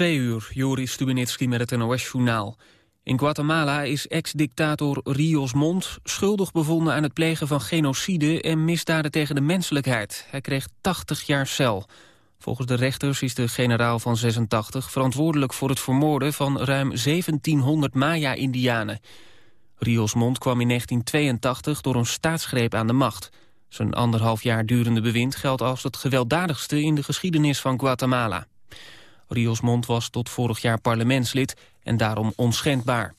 Twee uur, Joris Stubenitski met het NOS-journaal. In Guatemala is ex-dictator Rios Mont schuldig bevonden aan het plegen van genocide en misdaden tegen de menselijkheid. Hij kreeg 80 jaar cel. Volgens de rechters is de generaal van 86 verantwoordelijk voor het vermoorden van ruim 1700 Maya-Indianen. Rios Mont kwam in 1982 door een staatsgreep aan de macht. Zijn anderhalf jaar durende bewind geldt als het gewelddadigste in de geschiedenis van Guatemala. Rios Mont was tot vorig jaar parlementslid en daarom onschendbaar.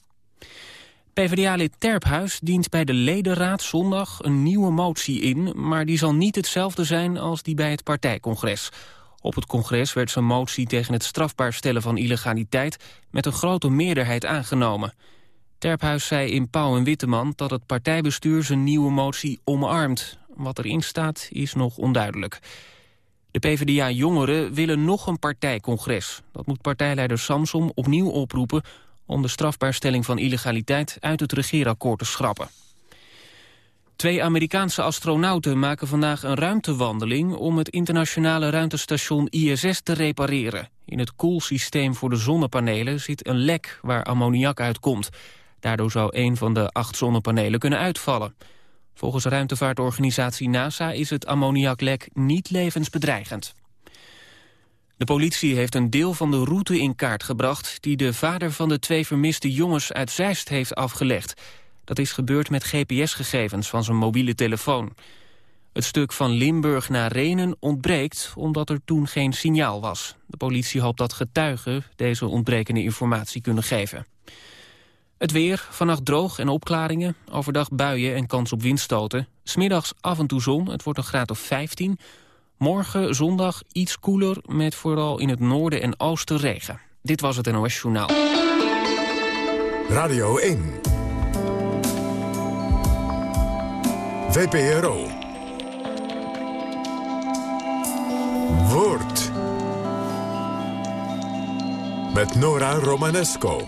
PvdA-lid Terphuis dient bij de ledenraad zondag een nieuwe motie in... maar die zal niet hetzelfde zijn als die bij het partijcongres. Op het congres werd zijn motie tegen het strafbaar stellen van illegaliteit... met een grote meerderheid aangenomen. Terphuis zei in Pauw en Witteman dat het partijbestuur zijn nieuwe motie omarmt. Wat erin staat is nog onduidelijk. De PvdA-jongeren willen nog een partijcongres. Dat moet partijleider Samsom opnieuw oproepen... om de strafbaarstelling van illegaliteit uit het regeerakkoord te schrappen. Twee Amerikaanse astronauten maken vandaag een ruimtewandeling... om het internationale ruimtestation ISS te repareren. In het koelsysteem voor de zonnepanelen zit een lek waar ammoniak uitkomt. Daardoor zou een van de acht zonnepanelen kunnen uitvallen. Volgens ruimtevaartorganisatie NASA is het ammoniaklek niet levensbedreigend. De politie heeft een deel van de route in kaart gebracht... die de vader van de twee vermiste jongens uit Zeist heeft afgelegd. Dat is gebeurd met GPS-gegevens van zijn mobiele telefoon. Het stuk van Limburg naar Renen ontbreekt omdat er toen geen signaal was. De politie hoopt dat getuigen deze ontbrekende informatie kunnen geven. Het weer, vannacht droog en opklaringen. Overdag buien en kans op windstoten. Smiddags af en toe zon, het wordt een graad of 15. Morgen, zondag, iets koeler met vooral in het noorden en oosten regen. Dit was het NOS Journaal. Radio 1. VPRO. Woord. Met Nora Romanesco.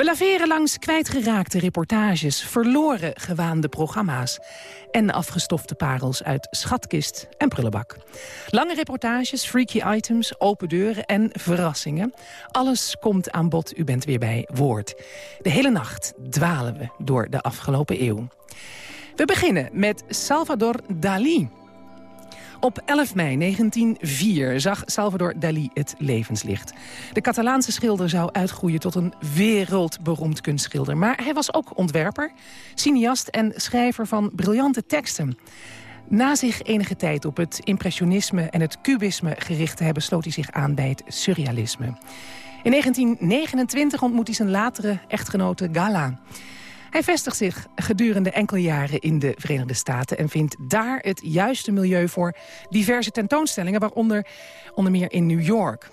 We laveren langs kwijtgeraakte reportages, verloren gewaande programma's... en afgestofte parels uit schatkist en prullenbak. Lange reportages, freaky items, open deuren en verrassingen. Alles komt aan bod, u bent weer bij Woord. De hele nacht dwalen we door de afgelopen eeuw. We beginnen met Salvador Dali... Op 11 mei 1904 zag Salvador Dali het levenslicht. De Catalaanse schilder zou uitgroeien tot een wereldberoemd kunstschilder. Maar hij was ook ontwerper, cineast en schrijver van briljante teksten. Na zich enige tijd op het impressionisme en het cubisme gericht te hebben... sloot hij zich aan bij het surrealisme. In 1929 ontmoet hij zijn latere echtgenote Gala. Hij vestigt zich gedurende enkele jaren in de Verenigde Staten... en vindt daar het juiste milieu voor diverse tentoonstellingen... waaronder onder meer in New York.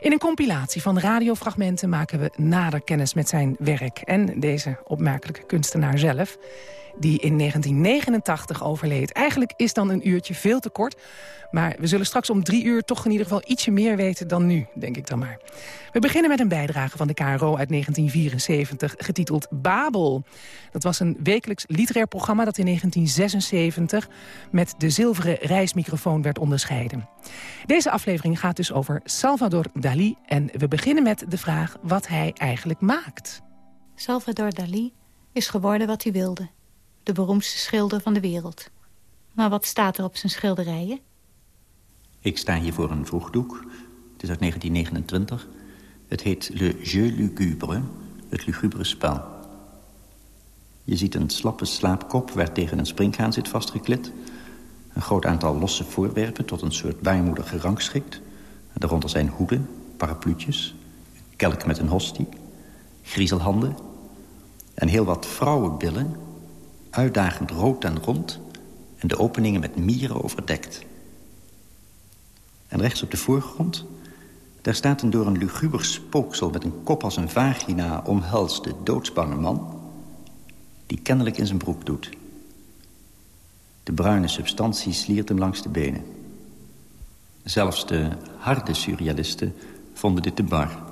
In een compilatie van radiofragmenten maken we nader kennis met zijn werk... en deze opmerkelijke kunstenaar zelf die in 1989 overleed. Eigenlijk is dan een uurtje veel te kort. Maar we zullen straks om drie uur toch in ieder geval ietsje meer weten dan nu, denk ik dan maar. We beginnen met een bijdrage van de KRO uit 1974, getiteld Babel. Dat was een wekelijks literair programma dat in 1976 met de zilveren reismicrofoon werd onderscheiden. Deze aflevering gaat dus over Salvador Dali en we beginnen met de vraag wat hij eigenlijk maakt. Salvador Dali is geworden wat hij wilde de beroemdste schilder van de wereld. Maar wat staat er op zijn schilderijen? Ik sta hier voor een vroegdoek. Het is uit 1929. Het heet Le Jeu Lugubre, het lugubere spel. Je ziet een slappe slaapkop waar tegen een springhaan zit vastgeklit. Een groot aantal losse voorwerpen tot een soort baarmoeder gerangschikt. Daaronder zijn hoeden, parapluutjes, kelk met een hostie, griezelhanden... en heel wat vrouwenbillen uitdagend rood en rond... en de openingen met mieren overdekt. En rechts op de voorgrond... daar staat een door een luguber spooksel met een kop als een vagina... omhelsde doodsbange man... die kennelijk in zijn broek doet. De bruine substantie sliert hem langs de benen. Zelfs de harde surrealisten vonden dit te bar.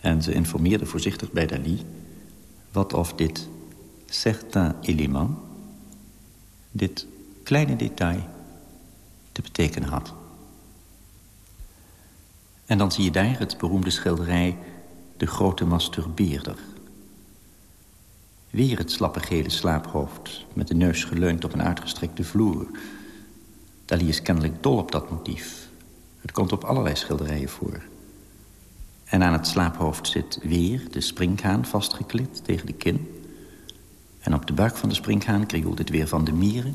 En ze informeerde voorzichtig bij Dali... wat of dit certain élément, dit kleine detail, te betekenen had. En dan zie je daar het beroemde schilderij De Grote Masturbeerder. Weer het slappe gele slaaphoofd, met de neus geleund op een uitgestrekte vloer. Dali is kennelijk dol op dat motief. Het komt op allerlei schilderijen voor. En aan het slaaphoofd zit weer de springhaan vastgeklipt tegen de kin. En op de buik van de springhaan krioelt het weer van de mieren.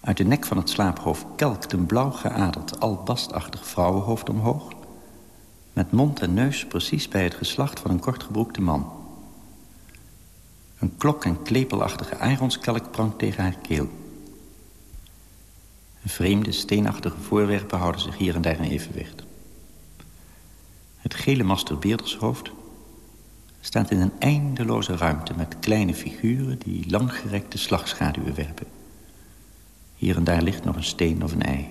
Uit de nek van het slaaphoofd kelkt een blauw geaderd, albastachtig vrouwenhoofd omhoog. Met mond en neus precies bij het geslacht van een kortgebroekte man. Een klok- en klepelachtige ironskelk prangt tegen haar keel. Vreemde, steenachtige voorwerpen houden zich hier en daar in evenwicht. Het gele masturbeerdershoofd staat in een eindeloze ruimte... met kleine figuren die langgerekte slagschaduwen werpen. Hier en daar ligt nog een steen of een ei.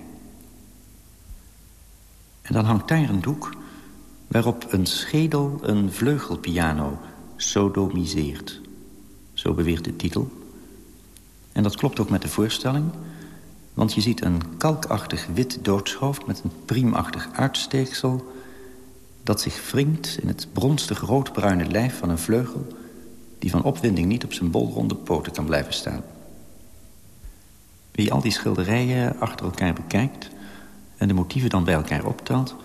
En dan hangt daar een doek waarop een schedel een vleugelpiano sodomiseert. Zo beweert de titel. En dat klopt ook met de voorstelling... want je ziet een kalkachtig wit doodshoofd met een priemachtig uitsteeksel dat zich wringt in het bronstig roodbruine lijf van een vleugel... die van opwinding niet op zijn bolronde poten kan blijven staan. Wie al die schilderijen achter elkaar bekijkt... en de motieven dan bij elkaar optelt...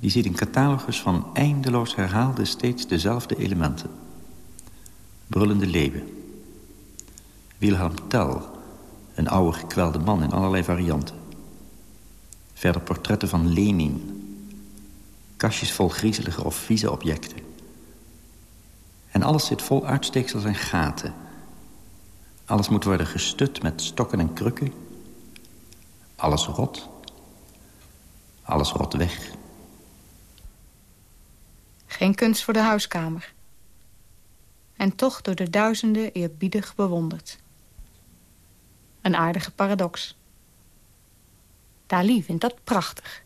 die ziet een catalogus van eindeloos herhaalde steeds dezelfde elementen. Brullende leeuwen. Wilhelm Tell, een oude gekwelde man in allerlei varianten. Verder portretten van Lenin, Kastjes vol griezelige of vieze objecten. En alles zit vol uitsteeksels en gaten. Alles moet worden gestut met stokken en krukken. Alles rot. Alles rot weg. Geen kunst voor de huiskamer. En toch door de duizenden eerbiedig bewonderd. Een aardige paradox. Dali vindt dat prachtig.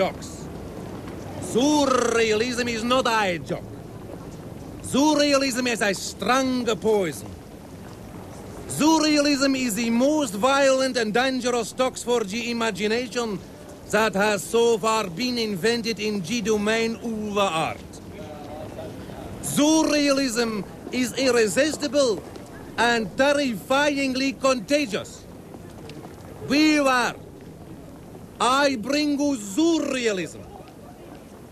Jokes. Surrealism is not a joke. Surrealism is a strong poison. Surrealism is the most violent and dangerous tox for the imagination that has so far been invented in the domain of art. Surrealism is irresistible and terrifyingly contagious. Beware I bring you surrealism.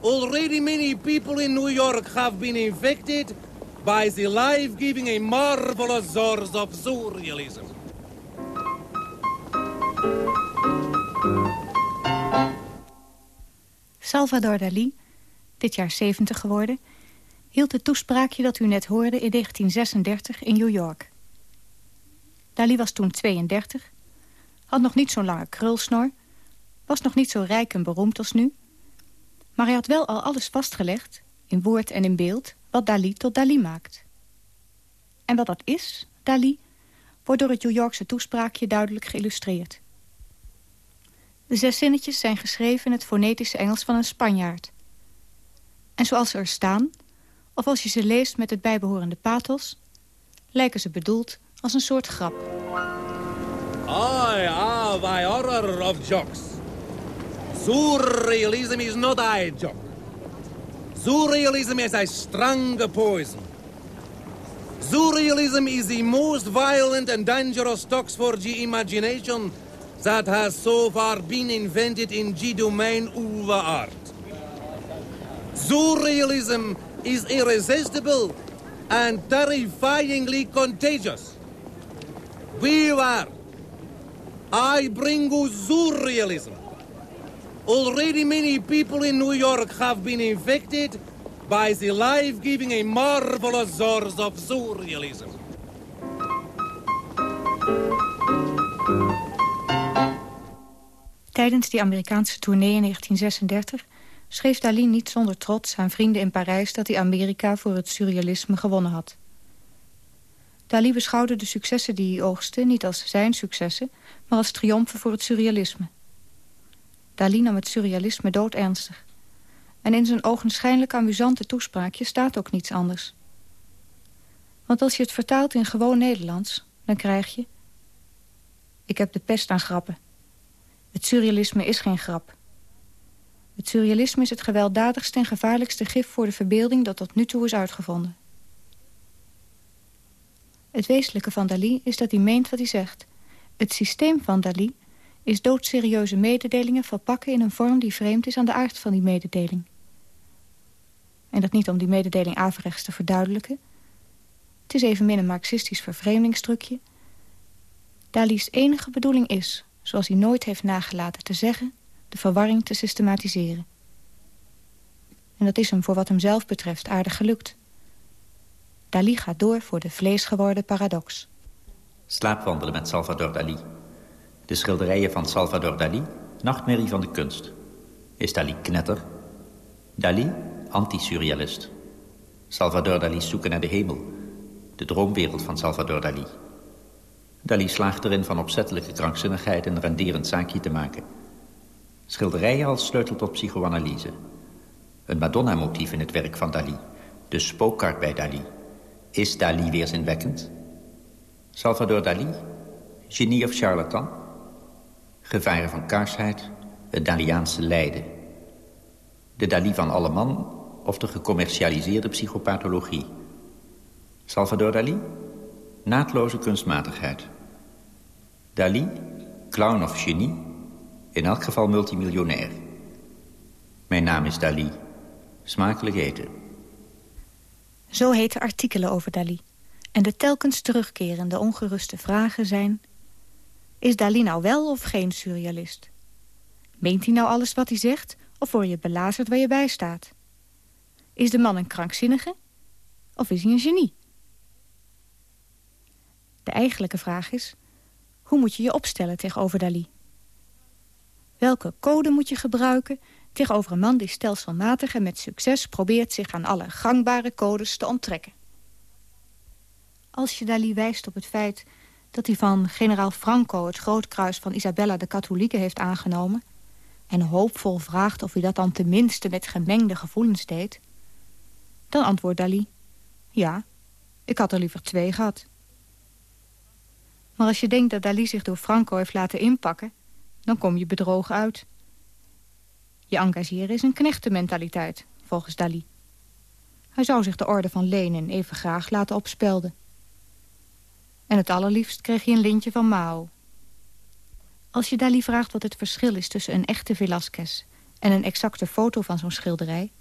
Already many people in New York have been infected by the life-giving a marvelous source of surrealism. Salvador Dali, dit jaar 70 geworden... hield het toespraakje dat u net hoorde in 1936 in New York. Dali was toen 32, had nog niet zo'n lange krulsnor was nog niet zo rijk en beroemd als nu. Maar hij had wel al alles vastgelegd, in woord en in beeld... wat Dali tot Dali maakt. En wat dat is, Dali, wordt door het New Yorkse toespraakje duidelijk geïllustreerd. De zes zinnetjes zijn geschreven in het fonetische Engels van een Spanjaard. En zoals ze er staan, of als je ze leest met het bijbehorende pathos... lijken ze bedoeld als een soort grap. I have a horror of jokes. Surrealism is not a joke. Surrealism is a strong poison. Surrealism is the most violent and dangerous tox for the imagination that has so far been invented in the domain of art. Surrealism is irresistible and terrifyingly contagious. Beware! I bring you surrealism. Already many people in New York have been infected by the life-giving a marvelous source of surrealism. Tijdens die Amerikaanse tournee in 1936 schreef Dali niet zonder trots aan vrienden in Parijs... dat hij Amerika voor het surrealisme gewonnen had. Dali beschouwde de successen die hij oogste niet als zijn successen... maar als triomfen voor het surrealisme. Dali nam het surrealisme doodernstig. En in zijn ogenschijnlijk amusante toespraakje staat ook niets anders. Want als je het vertaalt in gewoon Nederlands, dan krijg je... Ik heb de pest aan grappen. Het surrealisme is geen grap. Het surrealisme is het gewelddadigste en gevaarlijkste gif voor de verbeelding dat tot nu toe is uitgevonden. Het wezenlijke van Dali is dat hij meent wat hij zegt. Het systeem van Dali is doodserieuze mededelingen verpakken in een vorm die vreemd is aan de aard van die mededeling. En dat niet om die mededeling averechts te verduidelijken. Het is evenmin een marxistisch vervreemdingstrucje. Dali's enige bedoeling is, zoals hij nooit heeft nagelaten te zeggen... de verwarring te systematiseren. En dat is hem voor wat hemzelf betreft aardig gelukt. Dali gaat door voor de vleesgeworden paradox. Slaapwandelen met Salvador Dali. De schilderijen van Salvador Dali, nachtmerrie van de kunst. Is Dali knetter? Dali, anti-surrealist. Salvador Dali zoeken naar de hemel. De droomwereld van Salvador Dali. Dali slaagt erin van opzettelijke krankzinnigheid een renderend zaakje te maken. Schilderijen als sleutel tot psychoanalyse. Een Madonna-motief in het werk van Dali. De spookkaart bij Dali. Is Dali weerzinwekkend? Salvador Dali? Genie of charlatan? Gevaren van kaarsheid? Het Daliaanse lijden? De Dali van alle man of de gecommercialiseerde psychopathologie? Salvador Dali? Naadloze kunstmatigheid. Dali, clown of genie, in elk geval multimiljonair. Mijn naam is Dali. Smakelijk eten. Zo heten artikelen over Dali. En de telkens terugkerende ongeruste vragen zijn... Is Dali nou wel of geen surrealist? Meent hij nou alles wat hij zegt? Of word je belazerd waar je bij staat? Is de man een krankzinnige? Of is hij een genie? De eigenlijke vraag is... hoe moet je je opstellen tegenover Dali? Welke code moet je gebruiken tegenover een man die stelselmatig en met succes probeert zich aan alle gangbare codes te onttrekken? Als je Dali wijst op het feit dat hij van generaal Franco het grootkruis van Isabella de Katholieke heeft aangenomen... en hoopvol vraagt of hij dat dan tenminste met gemengde gevoelens deed... dan antwoordt Dali, ja, ik had er liever twee gehad. Maar als je denkt dat Dali zich door Franco heeft laten inpakken... dan kom je bedrogen uit. Je engageren is een knechtenmentaliteit, volgens Dali. Hij zou zich de orde van Lenin even graag laten opspelden. En het allerliefst kreeg hij een lintje van Mao. Als je Dali vraagt wat het verschil is tussen een echte Velasquez... en een exacte foto van zo'n schilderij...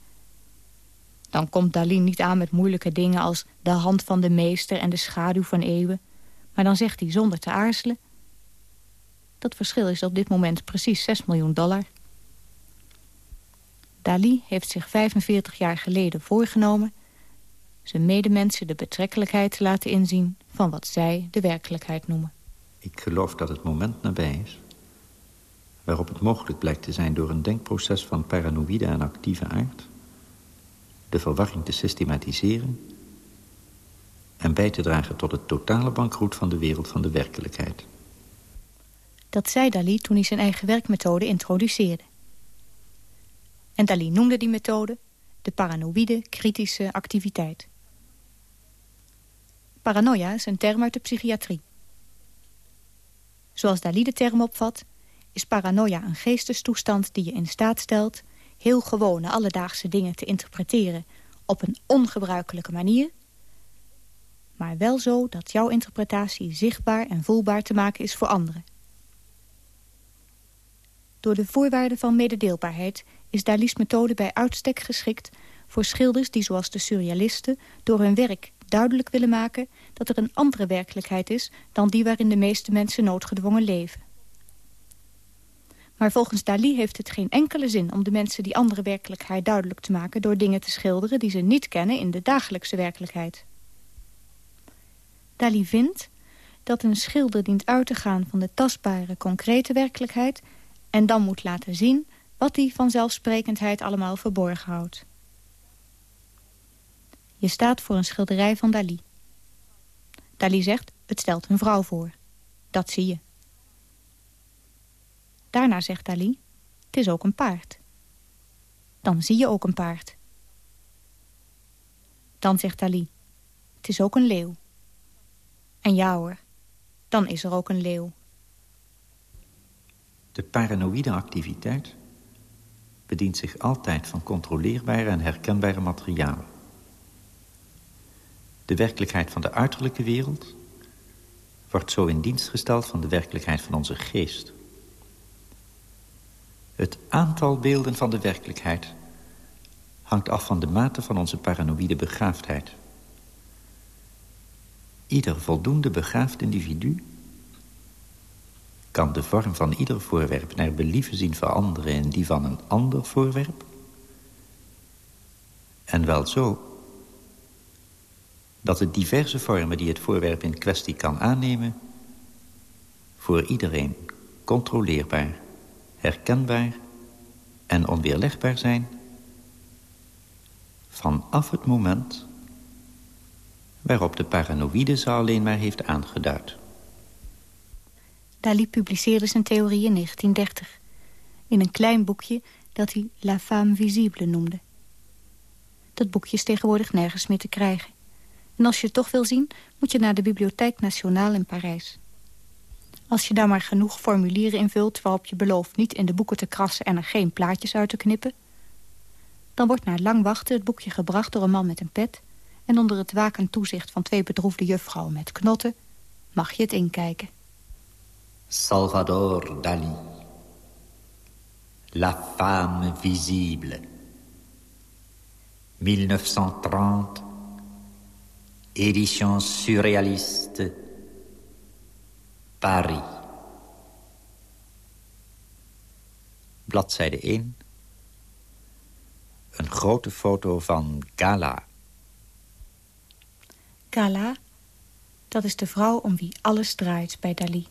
dan komt Dali niet aan met moeilijke dingen als de hand van de meester en de schaduw van eeuwen... Maar dan zegt hij zonder te aarzelen... dat verschil is op dit moment precies 6 miljoen dollar. Dali heeft zich 45 jaar geleden voorgenomen... zijn medemensen de betrekkelijkheid te laten inzien... van wat zij de werkelijkheid noemen. Ik geloof dat het moment nabij is... waarop het mogelijk blijkt te zijn door een denkproces van paranoïde en actieve aard... de verwarring te systematiseren en bij te dragen tot het totale bankroet van de wereld van de werkelijkheid. Dat zei Dali toen hij zijn eigen werkmethode introduceerde. En Dali noemde die methode de paranoïde kritische activiteit. Paranoia is een term uit de psychiatrie. Zoals Dali de term opvat, is paranoia een geestestoestand die je in staat stelt... heel gewone alledaagse dingen te interpreteren op een ongebruikelijke manier maar wel zo dat jouw interpretatie zichtbaar en voelbaar te maken is voor anderen. Door de voorwaarden van mededeelbaarheid is Dali's methode bij uitstek geschikt voor schilders die zoals de surrealisten door hun werk duidelijk willen maken dat er een andere werkelijkheid is dan die waarin de meeste mensen noodgedwongen leven. Maar volgens Dali heeft het geen enkele zin om de mensen die andere werkelijkheid duidelijk te maken door dingen te schilderen die ze niet kennen in de dagelijkse werkelijkheid. Dali vindt dat een schilder dient uit te gaan van de tastbare, concrete werkelijkheid... en dan moet laten zien wat die vanzelfsprekendheid allemaal verborgen houdt. Je staat voor een schilderij van Dali. Dali zegt, het stelt een vrouw voor. Dat zie je. Daarna zegt Dali, het is ook een paard. Dan zie je ook een paard. Dan zegt Dali, het is ook een leeuw. En ja hoor, dan is er ook een leeuw. De paranoïde activiteit bedient zich altijd van controleerbare en herkenbare materialen. De werkelijkheid van de uiterlijke wereld wordt zo in dienst gesteld van de werkelijkheid van onze geest. Het aantal beelden van de werkelijkheid hangt af van de mate van onze paranoïde begaafdheid. Ieder voldoende begaafd individu kan de vorm van ieder voorwerp naar believen zien veranderen in die van een ander voorwerp. En wel zo dat de diverse vormen die het voorwerp in kwestie kan aannemen... voor iedereen controleerbaar, herkenbaar en onweerlegbaar zijn... vanaf het moment waarop de paranoïde ze alleen maar heeft aangeduid. Dali publiceerde zijn theorie in 1930. In een klein boekje dat hij La Femme Visible noemde. Dat boekje is tegenwoordig nergens meer te krijgen. En als je het toch wil zien, moet je naar de Bibliotheek Nationale in Parijs. Als je daar maar genoeg formulieren invult... waarop je belooft niet in de boeken te krassen en er geen plaatjes uit te knippen... dan wordt na lang wachten het boekje gebracht door een man met een pet... en onder het wakend toezicht van twee bedroefde juffrouwen met knotten... mag je het inkijken. Salvador Dali. La femme visible. 1930 Édition surréaliste, Paris. Bladzijde 1. Een grote foto van Gala. Gala, dat is de vrouw om wie alles draait bij Dali.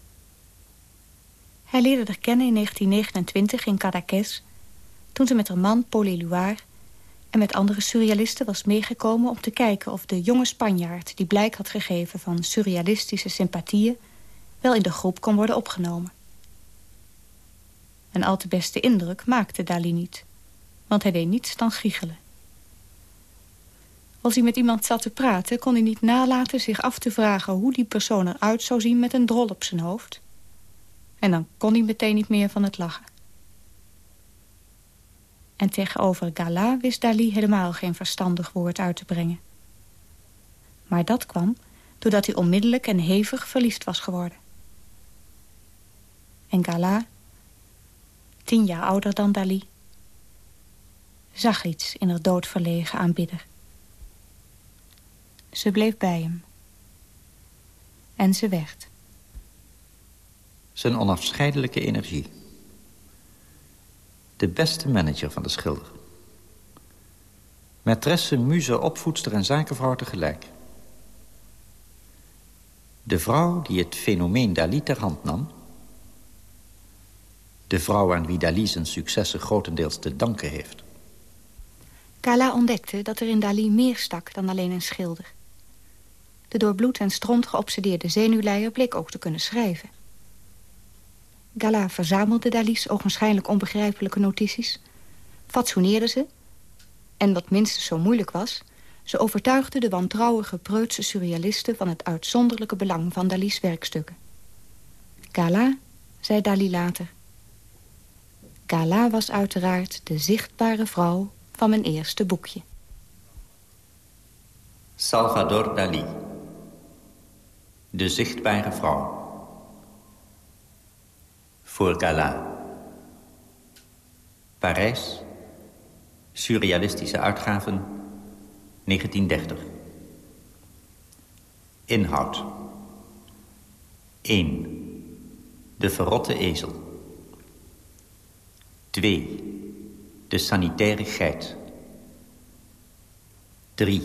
Hij leerde haar kennen in 1929 in Cadaqués... toen ze met haar man Paul Éluard en met andere surrealisten was meegekomen om te kijken of de jonge Spanjaard... die blijk had gegeven van surrealistische sympathieën... wel in de groep kon worden opgenomen. Een al te beste indruk maakte Dali niet, want hij deed niets dan giechelen. Als hij met iemand zat te praten, kon hij niet nalaten zich af te vragen... hoe die persoon eruit zou zien met een drol op zijn hoofd. En dan kon hij meteen niet meer van het lachen. En tegenover Gala wist Dali helemaal geen verstandig woord uit te brengen. Maar dat kwam doordat hij onmiddellijk en hevig verliefd was geworden. En Gala, tien jaar ouder dan Dali, zag iets in haar doodverlegen aanbidder. Ze bleef bij hem. En ze werd. Zijn onafscheidelijke energie de beste manager van de schilder. Maîtresse, muze, opvoedster en zakenvrouw tegelijk. De vrouw die het fenomeen Dali ter hand nam... de vrouw aan wie Dali zijn successen grotendeels te danken heeft. Kala ontdekte dat er in Dali meer stak dan alleen een schilder. De door bloed en stront geobsedeerde zenuwleier bleek ook te kunnen schrijven. Gala verzamelde Dali's ogenschijnlijk onbegrijpelijke notities... fatsoeneerde ze... en wat minstens zo moeilijk was... ze overtuigde de wantrouwige preutse surrealisten... van het uitzonderlijke belang van Dali's werkstukken. Gala, zei Dali later... Gala was uiteraard de zichtbare vrouw van mijn eerste boekje. Salvador Dali. De zichtbare vrouw voor Gala. Parijs, surrealistische uitgaven, 1930. Inhoud 1. De verrotte ezel. 2. De sanitaire geit. 3.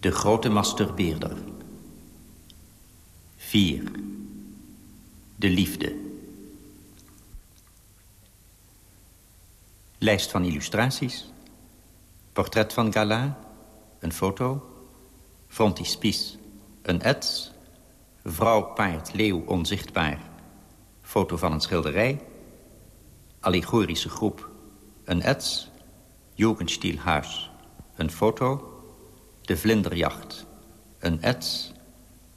De grote masturbeerder. 4. 4. De liefde. Lijst van illustraties. Portret van Gala. Een foto. Frontispice. Een ets. Vrouw, paard, leeuw, onzichtbaar. Foto van een schilderij. Allegorische groep. Een ets. Jugendstilhuis. Een foto. De vlinderjacht. Een ets.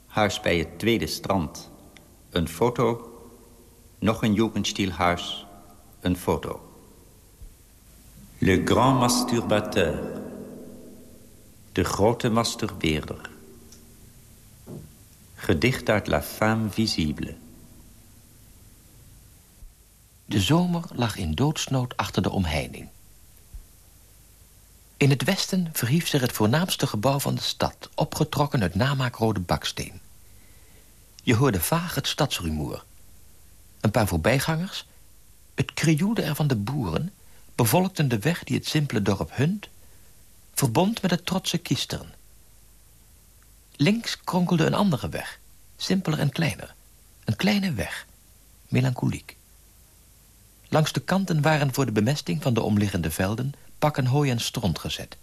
Huis bij het tweede strand. Een foto. Nog een Jugendstilhuis. Een foto. Le grand masturbateur. De grote masturbeerder. Gedicht uit La Femme Visible. De zomer lag in doodsnood achter de omheining. In het westen verhief zich het voornaamste gebouw van de stad... opgetrokken uit namaakrode baksteen. Je hoorde vaag het stadsrumoer. Een paar voorbijgangers, het krioelde er van de boeren... bevolkten de weg die het simpele dorp Hunt... verbond met het trotse Kiesteren. Links kronkelde een andere weg, simpeler en kleiner. Een kleine weg, melancholiek. Langs de kanten waren voor de bemesting van de omliggende velden... pakken hooi en stront gezet.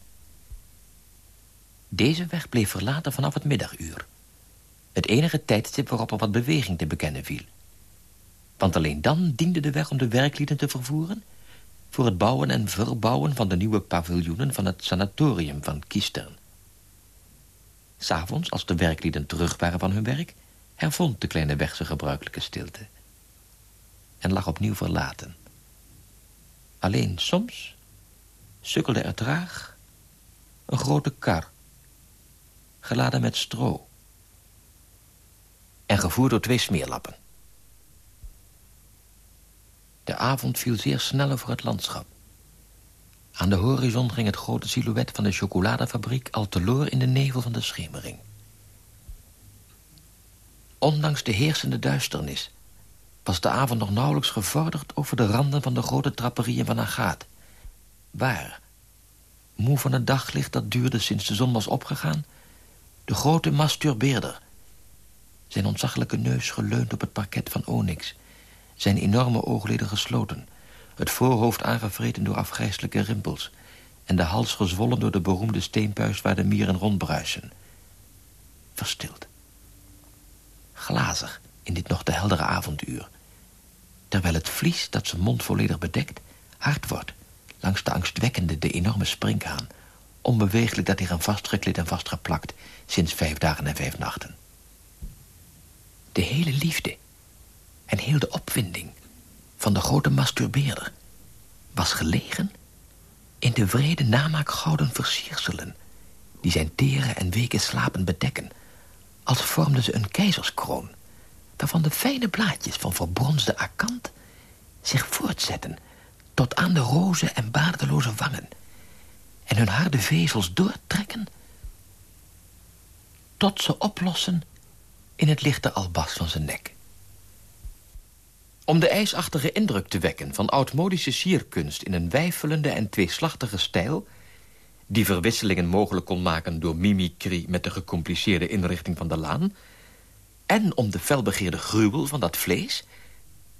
Deze weg bleef verlaten vanaf het middaguur. Het enige tijdstip waarop er wat beweging te bekennen viel. Want alleen dan diende de weg om de werklieden te vervoeren... voor het bouwen en verbouwen van de nieuwe paviljoenen... van het sanatorium van Kiestern. S'avonds, als de werklieden terug waren van hun werk... hervond de kleine weg zijn gebruikelijke stilte. En lag opnieuw verlaten. Alleen soms sukkelde er traag een grote kar... geladen met stro... en gevoerd door twee smeerlappen. De avond viel zeer snel over het landschap. Aan de horizon ging het grote silhouet van de chocoladefabriek... al teloor in de nevel van de schemering. Ondanks de heersende duisternis... was de avond nog nauwelijks gevorderd... over de randen van de grote trapperieën van Agaat. Waar, moe van het daglicht dat duurde sinds de zon was opgegaan... de grote masturbeerder... zijn ontzaglijke neus geleund op het parket van onyx... zijn enorme oogleden gesloten het voorhoofd aangevreten door afgrijselijke rimpels... en de hals gezwollen door de beroemde steenpuist waar de mieren rondbruisen. Verstild. Glazig in dit nog te heldere avonduur. Terwijl het vlies dat zijn mond volledig bedekt... hard wordt langs de angstwekkende, de enorme springhaan... onbeweeglijk dat hij aan vastgekleed en vastgeplakt... sinds vijf dagen en vijf nachten. De hele liefde en heel de opwinding van de grote masturbeerder... was gelegen in de vrede namaak gouden versierselen... die zijn tere en weke slapen bedekken... als vormden ze een keizerskroon... waarvan de fijne blaadjes van verbronzde akant... zich voortzetten tot aan de roze en baardeloze wangen... en hun harde vezels doortrekken... tot ze oplossen in het lichte albas van zijn nek. Om de ijsachtige indruk te wekken van oudmodische sierkunst... in een wijfelende en tweeslachtige stijl... die verwisselingen mogelijk kon maken door mimicry... met de gecompliceerde inrichting van de laan... en om de felbegeerde gruwel van dat vlees...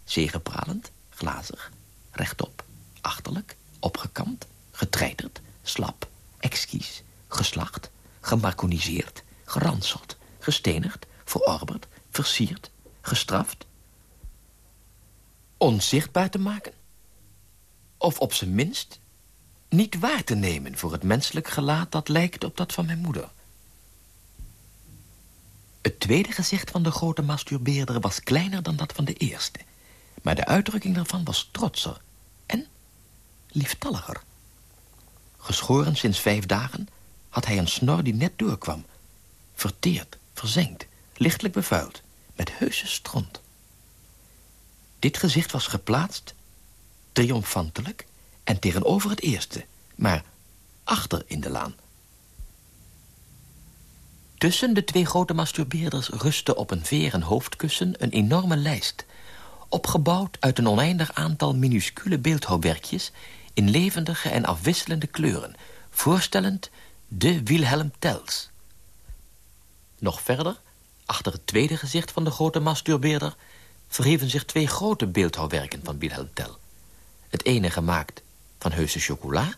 zegepralend, glazig, rechtop, achterlijk, opgekamd, getreiterd, slap, exquies, geslacht, gemarconiseerd, geranseld, gestenigd, verorberd, versierd, gestraft onzichtbaar te maken? Of op zijn minst niet waar te nemen voor het menselijk gelaat... dat lijkt op dat van mijn moeder? Het tweede gezicht van de grote masturbeerder was kleiner dan dat van de eerste. Maar de uitdrukking daarvan was trotser en lieftalliger. Geschoren sinds vijf dagen had hij een snor die net doorkwam. Verteerd, verzengd, lichtelijk bevuild, met heuse stront. Dit gezicht was geplaatst, triomfantelijk en tegenover het eerste, maar achter in de laan. Tussen de twee grote masturbeerders rustte op een veren hoofdkussen een enorme lijst, opgebouwd uit een oneindig aantal minuscule beeldhouwwerkjes in levendige en afwisselende kleuren, voorstellend de Wilhelm Tels. Nog verder, Achter het tweede gezicht van de grote masturbeerder... verheven zich twee grote beeldhouwwerken van Wilhelm Tell. Het ene gemaakt van heuse chocola...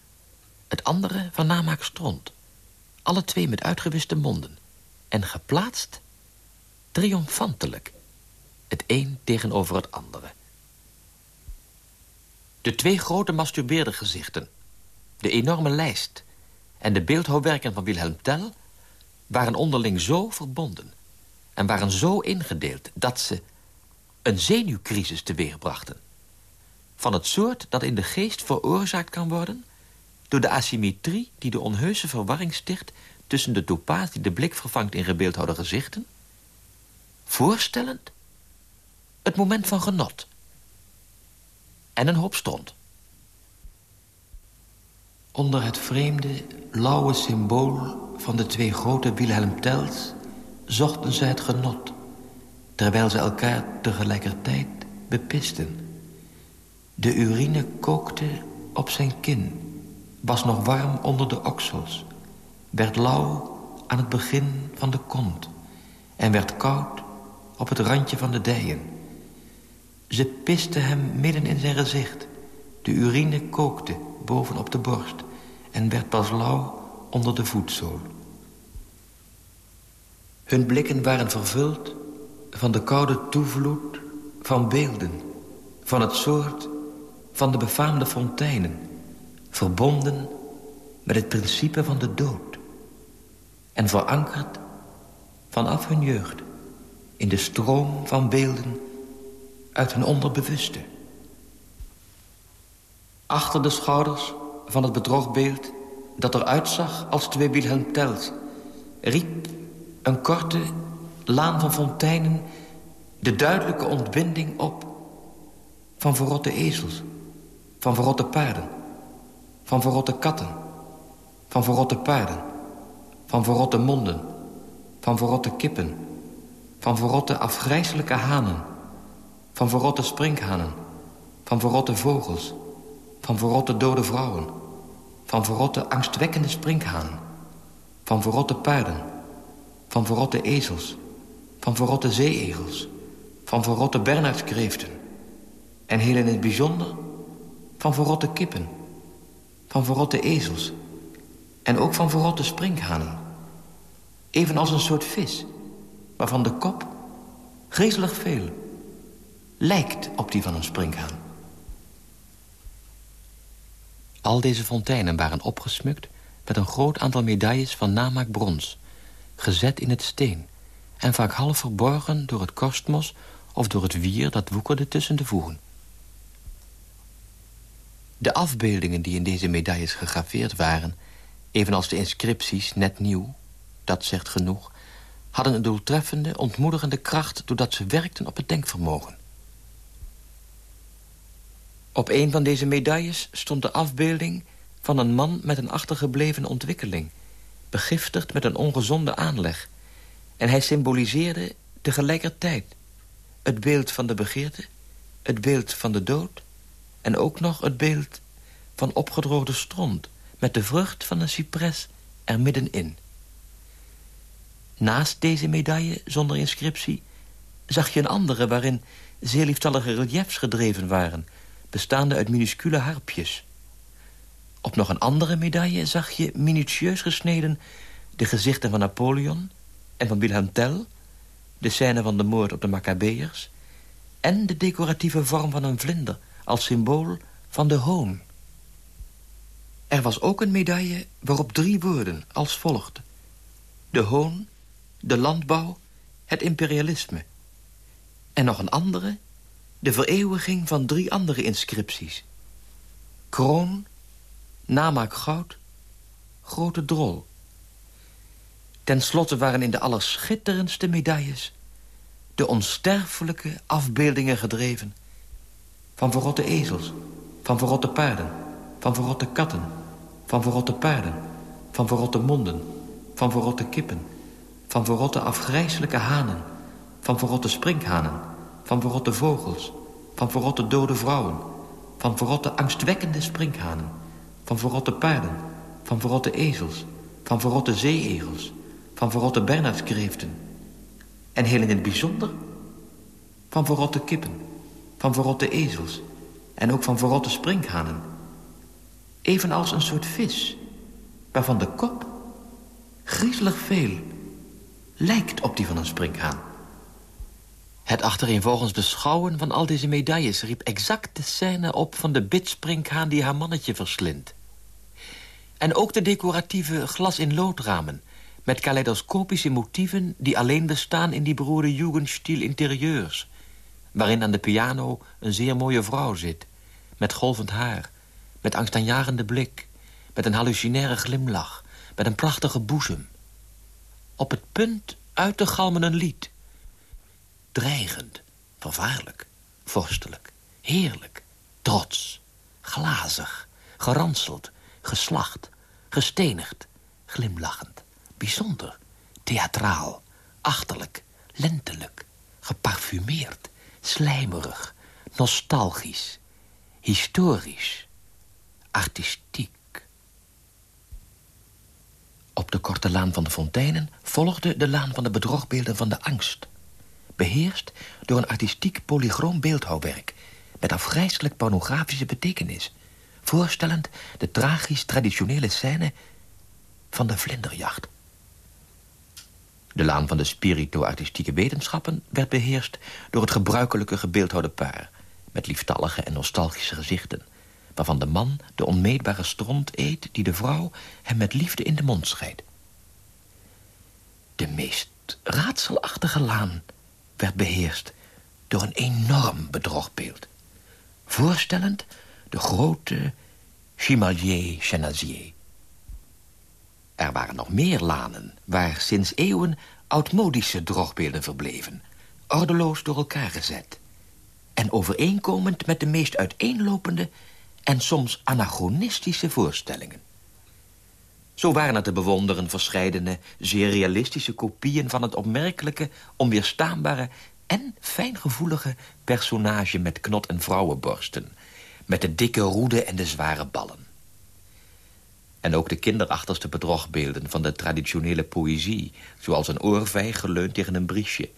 het andere van namaak stront. Alle twee met uitgewiste monden. En geplaatst triomfantelijk. Het een tegenover het andere. De twee grote masturbeerdergezichten... de enorme lijst en de beeldhouwwerken van Wilhelm Tell... waren onderling zo verbonden en waren zo ingedeeld... dat ze een zenuwcrisis teweegbrachten. Van het soort dat in de geest veroorzaakt kan worden... door de asymmetrie die de onheuse verwarring sticht... tussen de topaas die de blik vervangt in gebeeldhouwde gezichten... voorstellend het moment van genot en een hoop stond. Onder het vreemde, lauwe symbool van de twee grote Wilhelm Tells... zochten ze het genot, terwijl ze elkaar tegelijkertijd bepisten. De urine kookte op zijn kin, was nog warm onder de oksels... werd lauw aan het begin van de kont... en werd koud op het randje van de dijen... Ze piste hem midden in zijn gezicht. De urine kookte bovenop de borst... en werd pas lauw onder de voetzool. Hun blikken waren vervuld van de koude toevloed van beelden... van het soort van de befaamde fonteinen... verbonden met het principe van de dood... en verankerd vanaf hun jeugd... in de stroom van beelden uit hun onderbewuste. Achter de schouders van het bedrogbeeld dat eruit zag als twee Wilhelm Tells... riep een korte laan van fonteinen de duidelijke ontbinding op... van verrotte ezels, van verrotte paarden, van verrotte katten... van verrotte paarden, van verrotte monden, van verrotte kippen... van verrotte afgrijzelijke hanen van verrotte sprinkhanen, van verrotte vogels, van verrotte dode vrouwen, van verrotte angstwekkende sprinkhanen, van verrotte paarden, van verrotte ezels, van verrotte zeeegels, van verrotte bernardskreeften en heel in het bijzonder van verrotte kippen, van verrotte ezels. En ook van verrotte sprinkhanen. Evenals een soort vis, waarvan de kop, griezelig veel, lijkt op die van een springhaan. Al deze fonteinen waren opgesmukt met een groot aantal medailles van namaak brons... gezet in het steen en vaak half verborgen door het korstmos... of door het wier dat woekerde tussen de voegen. De afbeeldingen die in deze medailles gegraveerd waren... evenals de inscripties net nieuw, dat zegt genoeg... hadden een doeltreffende, ontmoedigende kracht... doordat ze werkten op het denkvermogen. Op een van deze medailles stond de afbeelding van een man met een achtergebleven ontwikkeling... begiftigd met een ongezonde aanleg. En hij symboliseerde tegelijkertijd het beeld van de begeerte... het beeld van de dood... en ook nog het beeld van opgedroogde stront... met de vrucht van een cipres er middenin. Naast deze medaille zonder inscriptie zag je een andere... waarin zeer lieftallige reliefs gedreven waren bestaande uit minuscule harpjes. Op nog een andere medaille zag je minutieus gesneden... de gezichten van Napoleon en van Wilhelm Tell... de scène van de moord op de Maccabeërs... en de decoratieve vorm van een vlinder als symbool van de hoon. Er was ook een medaille waarop drie woorden als volgt. De hoon, de landbouw, het imperialisme. En nog een andere de vereeuwiging van drie andere inscripties. Kroon, namaak goud, grote drol. Ten slotte waren in de allerschitterendste medailles... de onsterfelijke afbeeldingen gedreven... van verrotte ezels, van verrotte paarden, van verrotte katten... van verrotte paarden, van verrotte monden, van verrotte kippen... van verrotte afgrijzelijke hanen, van verrotte sprinkhanen van verrotte vogels, van verrotte dode vrouwen... van verrotte angstwekkende sprinkhanen, van verrotte paarden... van verrotte ezels, van verrotte zeeegels... van verrotte bernardskreeften... En heel in het bijzonder van verrotte kippen, van verrotte ezels... en ook van verrotte sprinkhanen. Evenals een soort vis, waarvan de kop griezelig veel lijkt op die van een sprinkhaan. Het achtereenvolgens beschouwen van al deze medailles... riep exact de scène op van de bitsprinkhaan die haar mannetje verslindt. En ook de decoratieve glas-in-loodramen... met kaleidoscopische motieven die alleen bestaan in die beroerde Jugendstil interieurs... waarin aan de piano een zeer mooie vrouw zit... met golvend haar, met angstaanjagende blik... met een hallucinaire glimlach, met een prachtige boezem. Op het punt uit te galmen een lied dreigend, vervaarlijk, vorstelijk, heerlijk, trots, glazig, geranseld, geslacht, gestenigd, glimlachend, bijzonder, theatraal, achterlijk, lentelijk, geparfumeerd, slijmerig, nostalgisch, historisch, artistiek. Op de korte laan van de fonteinen volgde de laan van de bedrogbeelden van de angst beheerst door een artistiek polychroom beeldhouwwerk... met afgrijselijk pornografische betekenis... voorstellend de tragisch-traditionele scène van de vlinderjacht. De laan van de spirito-artistieke wetenschappen werd beheerst... door het gebruikelijke gebeeldhouwde paar... met lieftallige en nostalgische gezichten... waarvan de man de onmeetbare stront eet... die de vrouw hem met liefde in de mond scheidt. De meest raadselachtige laan werd beheerst door een enorm bedrogbeeld. Voorstellend de grote Chimalier Chenazier. Er waren nog meer lanen waar sinds eeuwen oudmodische drogbeelden verbleven, ordeloos door elkaar gezet en overeenkomend met de meest uiteenlopende en soms anachronistische voorstellingen. Zo waren er te bewonderen verscheidene zeer realistische kopieën... van het opmerkelijke, onweerstaanbare en fijngevoelige personage... met knot- en vrouwenborsten, met de dikke roede en de zware ballen. En ook de kinderachtigste bedrogbeelden van de traditionele poëzie... zoals een oorvijg geleund tegen een briesje...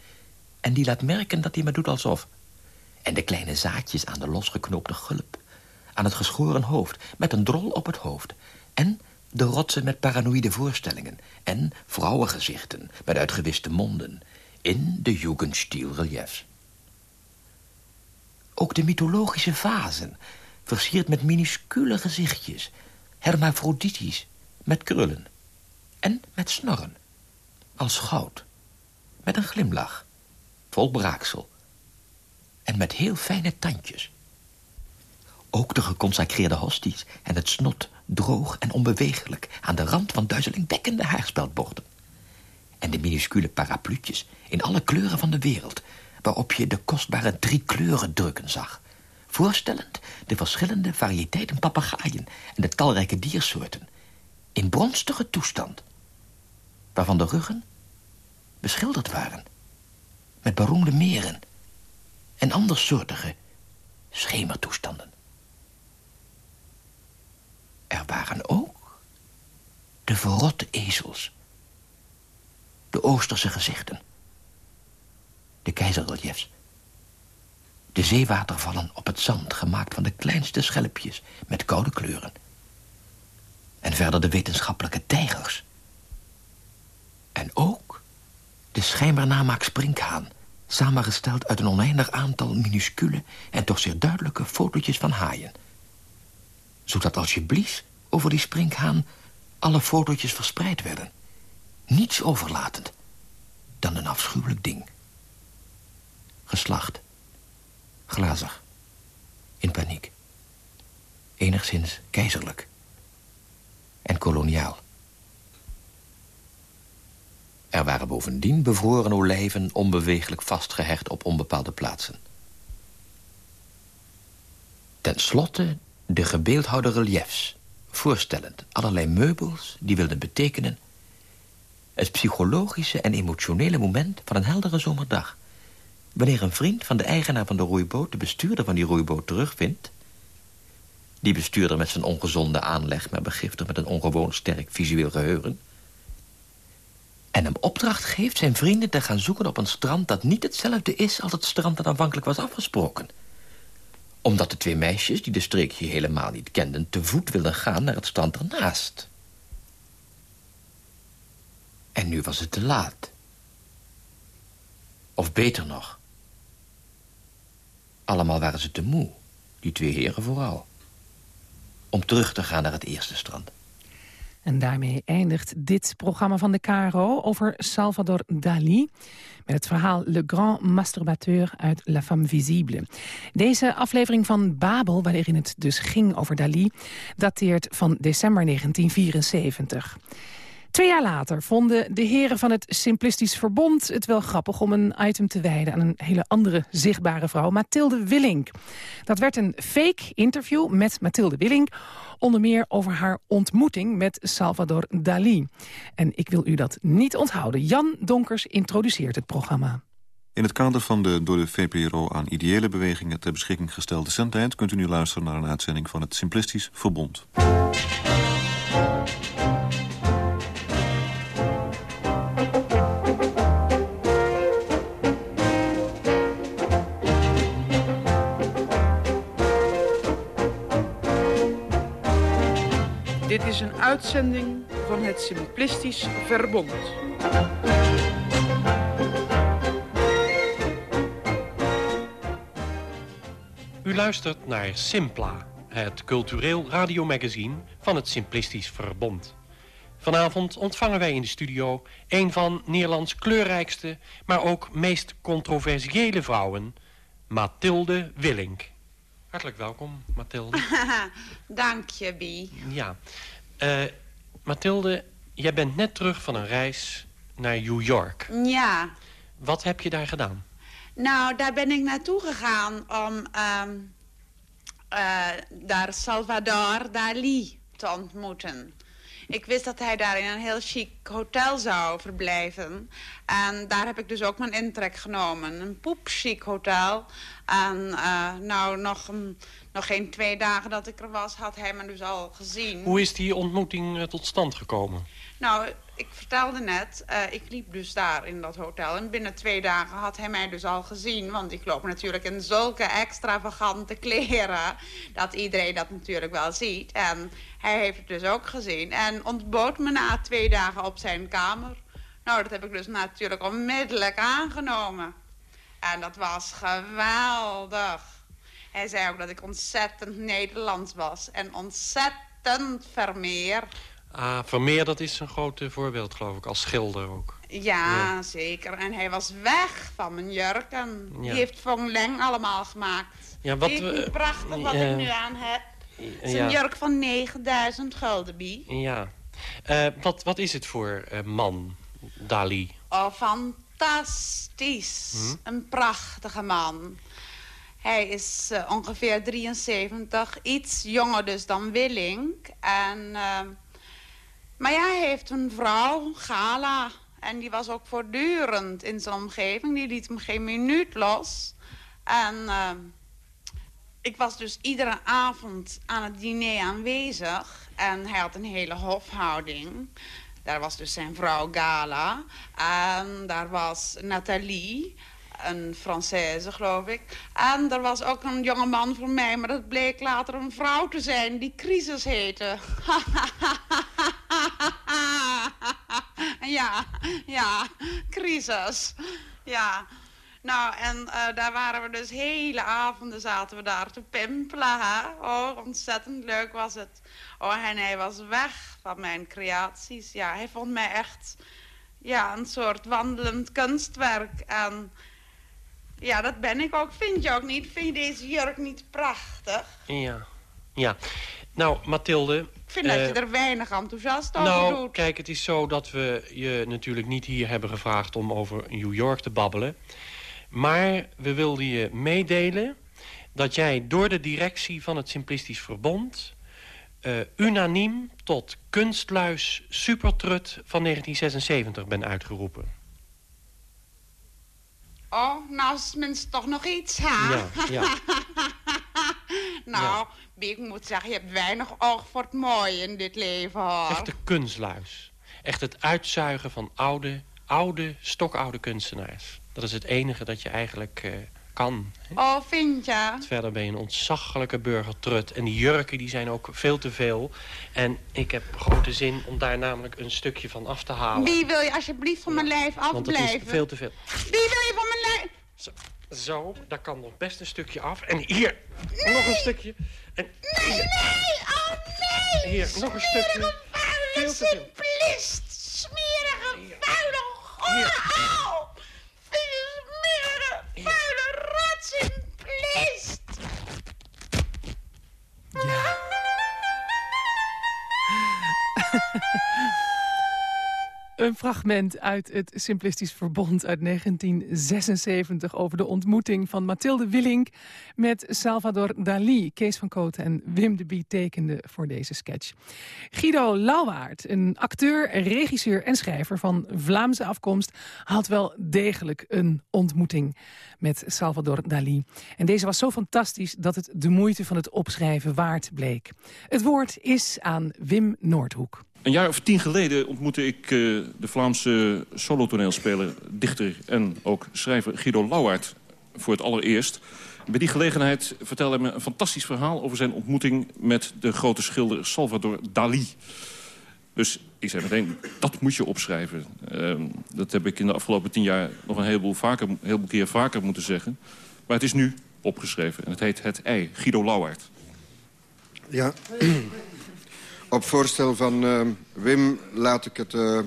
en die laat merken dat hij maar doet alsof... en de kleine zaadjes aan de losgeknoopte gulp... aan het geschoren hoofd, met een drol op het hoofd... en de rotsen met paranoïde voorstellingen... en vrouwengezichten met uitgewiste monden... in de Jugendstil-reliefs. Ook de mythologische vazen, versierd met minuscule gezichtjes... hermafroditisch, met krullen en met snorren. Als goud, met een glimlach, vol braaksel... en met heel fijne tandjes... Ook de geconsacreerde hosties en het snot droog en onbewegelijk... aan de rand van duizelingwekkende haarspeldborden. En de minuscule parapluutjes in alle kleuren van de wereld... waarop je de kostbare drie kleuren drukken zag. Voorstellend de verschillende variëteiten papegaaien... en de talrijke diersoorten. In bronstige toestand. Waarvan de ruggen beschilderd waren. Met beroemde meren en andersoortige schemertoestanden. Er waren ook de verrotte ezels. De Oosterse gezichten. De keizerreliefs. De zeewatervallen op het zand, gemaakt van de kleinste schelpjes met koude kleuren. En verder de wetenschappelijke tijgers. En ook de schijnbaar namaak sprinkhaan... samengesteld uit een oneindig aantal minuscule... en toch zeer duidelijke fotootjes van haaien zodat als je over die sprinkhaan... alle fotootjes verspreid werden. Niets overlatend dan een afschuwelijk ding. Geslacht. Glazig. In paniek. Enigszins keizerlijk. En koloniaal. Er waren bovendien bevroren olijven onbeweeglijk vastgehecht op onbepaalde plaatsen. Ten slotte de gebeeldhouwde reliefs, voorstellend allerlei meubels die wilden betekenen... het psychologische en emotionele moment van een heldere zomerdag. Wanneer een vriend van de eigenaar van de roeiboot... de bestuurder van die roeiboot terugvindt... die bestuurder met zijn ongezonde aanleg... maar begiftigd met een ongewoon sterk visueel geheugen... En hem opdracht geeft zijn vrienden te gaan zoeken op een strand... dat niet hetzelfde is als het strand dat aanvankelijk was afgesproken. Omdat de twee meisjes, die de streekje helemaal niet kenden... te voet wilden gaan naar het strand ernaast. En nu was het te laat. Of beter nog. Allemaal waren ze te moe. Die twee heren vooral. Om terug te gaan naar het eerste strand. En daarmee eindigt dit programma van de KRO over Salvador Dali... met het verhaal Le Grand Masturbateur uit La Femme Visible. Deze aflevering van Babel, waarin het dus ging over Dali... dateert van december 1974. Twee jaar later vonden de heren van het Simplistisch Verbond het wel grappig om een item te wijden aan een hele andere zichtbare vrouw, Mathilde Willink. Dat werd een fake interview met Mathilde Willink, onder meer over haar ontmoeting met Salvador Dali. En ik wil u dat niet onthouden. Jan Donkers introduceert het programma. In het kader van de door de VPRO aan ideële bewegingen ter beschikking gestelde zendtijd... kunt u nu luisteren naar een uitzending van het Simplistisch Verbond. Een uitzending van het Simplistisch Verbond. U luistert naar Simpla, het cultureel radiomagazine van het Simplistisch Verbond. Vanavond ontvangen wij in de studio een van Nederlands kleurrijkste, maar ook meest controversiële vrouwen, Mathilde Willink. Hartelijk welkom, Mathilde. Dank je, Bie. Ja. Uh, Mathilde, jij bent net terug van een reis naar New York. Ja. Wat heb je daar gedaan? Nou, daar ben ik naartoe gegaan om um, uh, daar Salvador Dali te ontmoeten. Ik wist dat hij daar in een heel chic hotel zou verblijven. En daar heb ik dus ook mijn intrek genomen. Een poepchic hotel. En uh, nou, nog, een, nog geen twee dagen dat ik er was, had hij me dus al gezien. Hoe is die ontmoeting uh, tot stand gekomen? Nou, ik vertelde net, uh, ik liep dus daar in dat hotel. En binnen twee dagen had hij mij dus al gezien. Want ik loop natuurlijk in zulke extravagante kleren... dat iedereen dat natuurlijk wel ziet. En hij heeft het dus ook gezien. En ontbood me na twee dagen op zijn kamer. Nou, dat heb ik dus natuurlijk onmiddellijk aangenomen. En dat was geweldig. Hij zei ook dat ik ontzettend Nederlands was. En ontzettend Vermeer. Ah, Vermeer, dat is een groot voorbeeld, geloof ik, als schilder ook. Ja, ja. zeker. En hij was weg van mijn jurken. Ja. Die heeft Von Leng allemaal gemaakt. Ja, wat... prachtig wat uh, ik nu aan heb. Het is een jurk van 9000 gulden, Bie. Ja. Uh, wat, wat is het voor uh, man, Dali? Oh, fantastisch. Hm? Een prachtige man. Hij is uh, ongeveer 73, iets jonger dus dan Willink. En, maar ja, hij heeft een vrouw, Gala. En die was ook voortdurend in zijn omgeving. Die liet hem geen minuut los. En ik was dus iedere avond aan het diner aanwezig. En hij had een hele hofhouding. Daar was dus zijn vrouw Gala. En daar was Nathalie, een Française geloof ik. En er was ook een jonge man voor mij, maar dat bleek later een vrouw te zijn die Crisis heette. ja, ja, Crisis. Ja. Nou, en uh, daar waren we dus hele avonden zaten we daar te pimpelen. Oh, ontzettend leuk was het. Oh, en hij was weg van mijn creaties. Ja, hij vond mij echt ja, een soort wandelend kunstwerk. En ja, dat ben ik ook. Vind je ook niet? Vind je deze jurk niet prachtig? Ja, ja. Nou, Mathilde... Ik vind uh, dat je er weinig enthousiast over nou, doet. Nou, kijk, het is zo dat we je natuurlijk niet hier hebben gevraagd... om over New York te babbelen. Maar we wilden je meedelen dat jij door de directie van het Simplistisch Verbond... Uh, unaniem tot kunstluis supertrut van 1976 bent uitgeroepen. Oh, nou is minstens toch nog iets, hè? Ja, ja. nou, ja. ik moet zeggen, je hebt weinig oog voor het mooie in dit leven, hoor. Echte kunstluis. echt het uitzuigen van oude, oude, stokoude kunstenaars. Dat is het enige dat je eigenlijk uh, kan. Oh, vind je? Verder ben je een ontzaglijke burgertrut. En die jurken die zijn ook veel te veel. En ik heb grote zin om daar namelijk een stukje van af te halen. Wie wil je alsjeblieft van mijn lijf afblijven? Want dat is veel te veel. Wie wil je van mijn lijf? Zo, zo, daar kan nog best een stukje af. En hier, nog een stukje. En nee, nee, oh nee! Hier, nog een stukje. Veel te veel. Simplist, smerige, vuile, au! Smerige, vuile ratsimplist! Ja. Een fragment uit het Simplistisch Verbond uit 1976... over de ontmoeting van Mathilde Willink met Salvador Dali. Kees van Kooten en Wim de Bie tekenden voor deze sketch. Guido Lauwaard, een acteur, regisseur en schrijver van Vlaamse afkomst... had wel degelijk een ontmoeting met Salvador Dali. En deze was zo fantastisch dat het de moeite van het opschrijven waard bleek. Het woord is aan Wim Noordhoek. Een jaar of tien geleden ontmoette ik uh, de Vlaamse solotoneelspeler, dichter en ook schrijver Guido Lauwaard voor het allereerst. Bij die gelegenheid vertelde hij me een fantastisch verhaal over zijn ontmoeting met de grote schilder Salvador Dali. Dus ik zei meteen, dat moet je opschrijven. Uh, dat heb ik in de afgelopen tien jaar nog een heleboel, vaker, een heleboel keer vaker moeten zeggen. Maar het is nu opgeschreven en het heet Het Ei, Guido Lauwaard. Ja, op voorstel van uh, Wim laat ik het uh,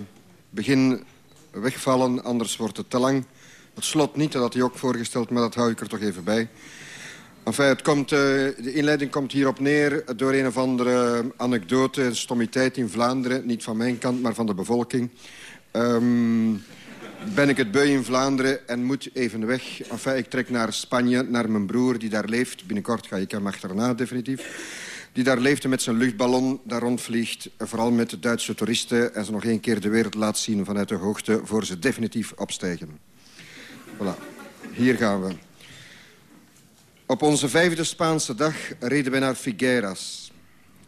begin wegvallen, anders wordt het te lang. Het slot niet, dat had hij ook voorgesteld, maar dat hou ik er toch even bij. Enfin, het komt, uh, de inleiding komt hierop neer door een of andere anekdote... een stommiteit in Vlaanderen, niet van mijn kant, maar van de bevolking. Um, ben ik het beu in Vlaanderen en moet even weg. Enfin, ik trek naar Spanje, naar mijn broer die daar leeft. Binnenkort ga ik hem achterna, definitief die daar leefde met zijn luchtballon, daar rondvliegt. Vooral met de Duitse toeristen. En ze nog één keer de wereld laat zien vanuit de hoogte... voor ze definitief opstijgen. Voilà, hier gaan we. Op onze vijfde Spaanse dag reden wij naar Figueras.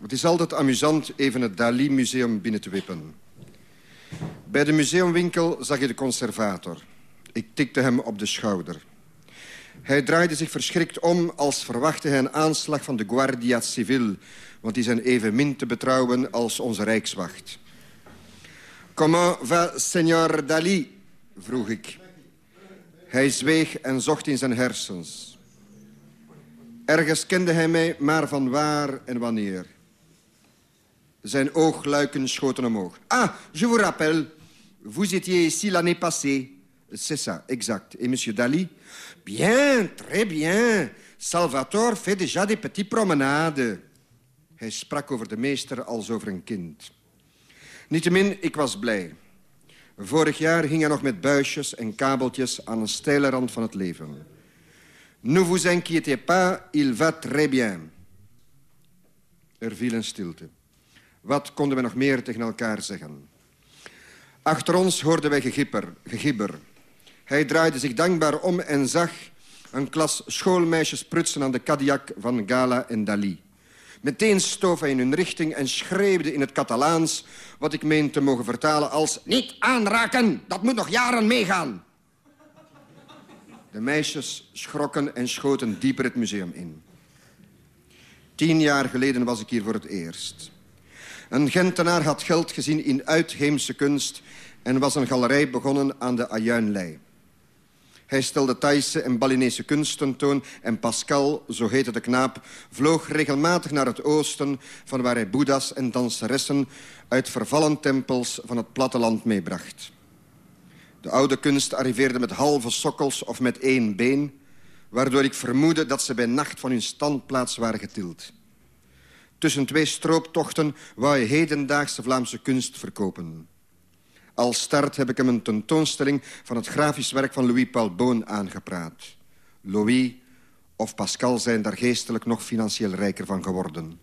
Het is altijd amusant even het Dali-museum binnen te wippen. Bij de museumwinkel zag je de conservator. Ik tikte hem op de schouder. Hij draaide zich verschrikt om als verwachtte hij een aanslag van de Guardia Civil... want die zijn evenmin te betrouwen als onze rijkswacht. Comment va, señor Dali? vroeg ik. Hij zweeg en zocht in zijn hersens. Ergens kende hij mij, maar van waar en wanneer. Zijn oogluiken schoten omhoog. Ah, je vous rappelle, vous étiez ici l'année passée. C'est ça, exact. Et monsieur Dali Bien, très bien. Salvatore fait déjà des petites promenades. Hij sprak over de meester als over een kind. Niettemin, ik was blij. Vorig jaar hing hij nog met buisjes en kabeltjes aan een steile rand van het leven. Ne vous inquiétez pas, il va très bien. Er viel een stilte. Wat konden we nog meer tegen elkaar zeggen? Achter ons hoorden wij gegipper, gegibber. Hij draaide zich dankbaar om en zag een klas schoolmeisjes prutsen aan de Cadillac van Gala en Dali. Meteen stoof hij in hun richting en schreeuwde in het Catalaans... wat ik meen te mogen vertalen als... Niet aanraken, dat moet nog jaren meegaan. De meisjes schrokken en schoten dieper het museum in. Tien jaar geleden was ik hier voor het eerst. Een Gentenaar had geld gezien in uitheemse kunst... en was een galerij begonnen aan de Ajuinlei. Hij stelde Thaise en Balinese kunst tentoon... en Pascal, zo heette de knaap, vloog regelmatig naar het oosten... van waar hij boeddha's en danseressen uit vervallen tempels van het platteland meebracht. De oude kunst arriveerde met halve sokkels of met één been... waardoor ik vermoedde dat ze bij nacht van hun standplaats waren getild. Tussen twee strooptochten wou je hedendaagse Vlaamse kunst verkopen... Als start heb ik hem een tentoonstelling van het grafisch werk van Louis-Paul Boon aangepraat. Louis of Pascal zijn daar geestelijk nog financieel rijker van geworden.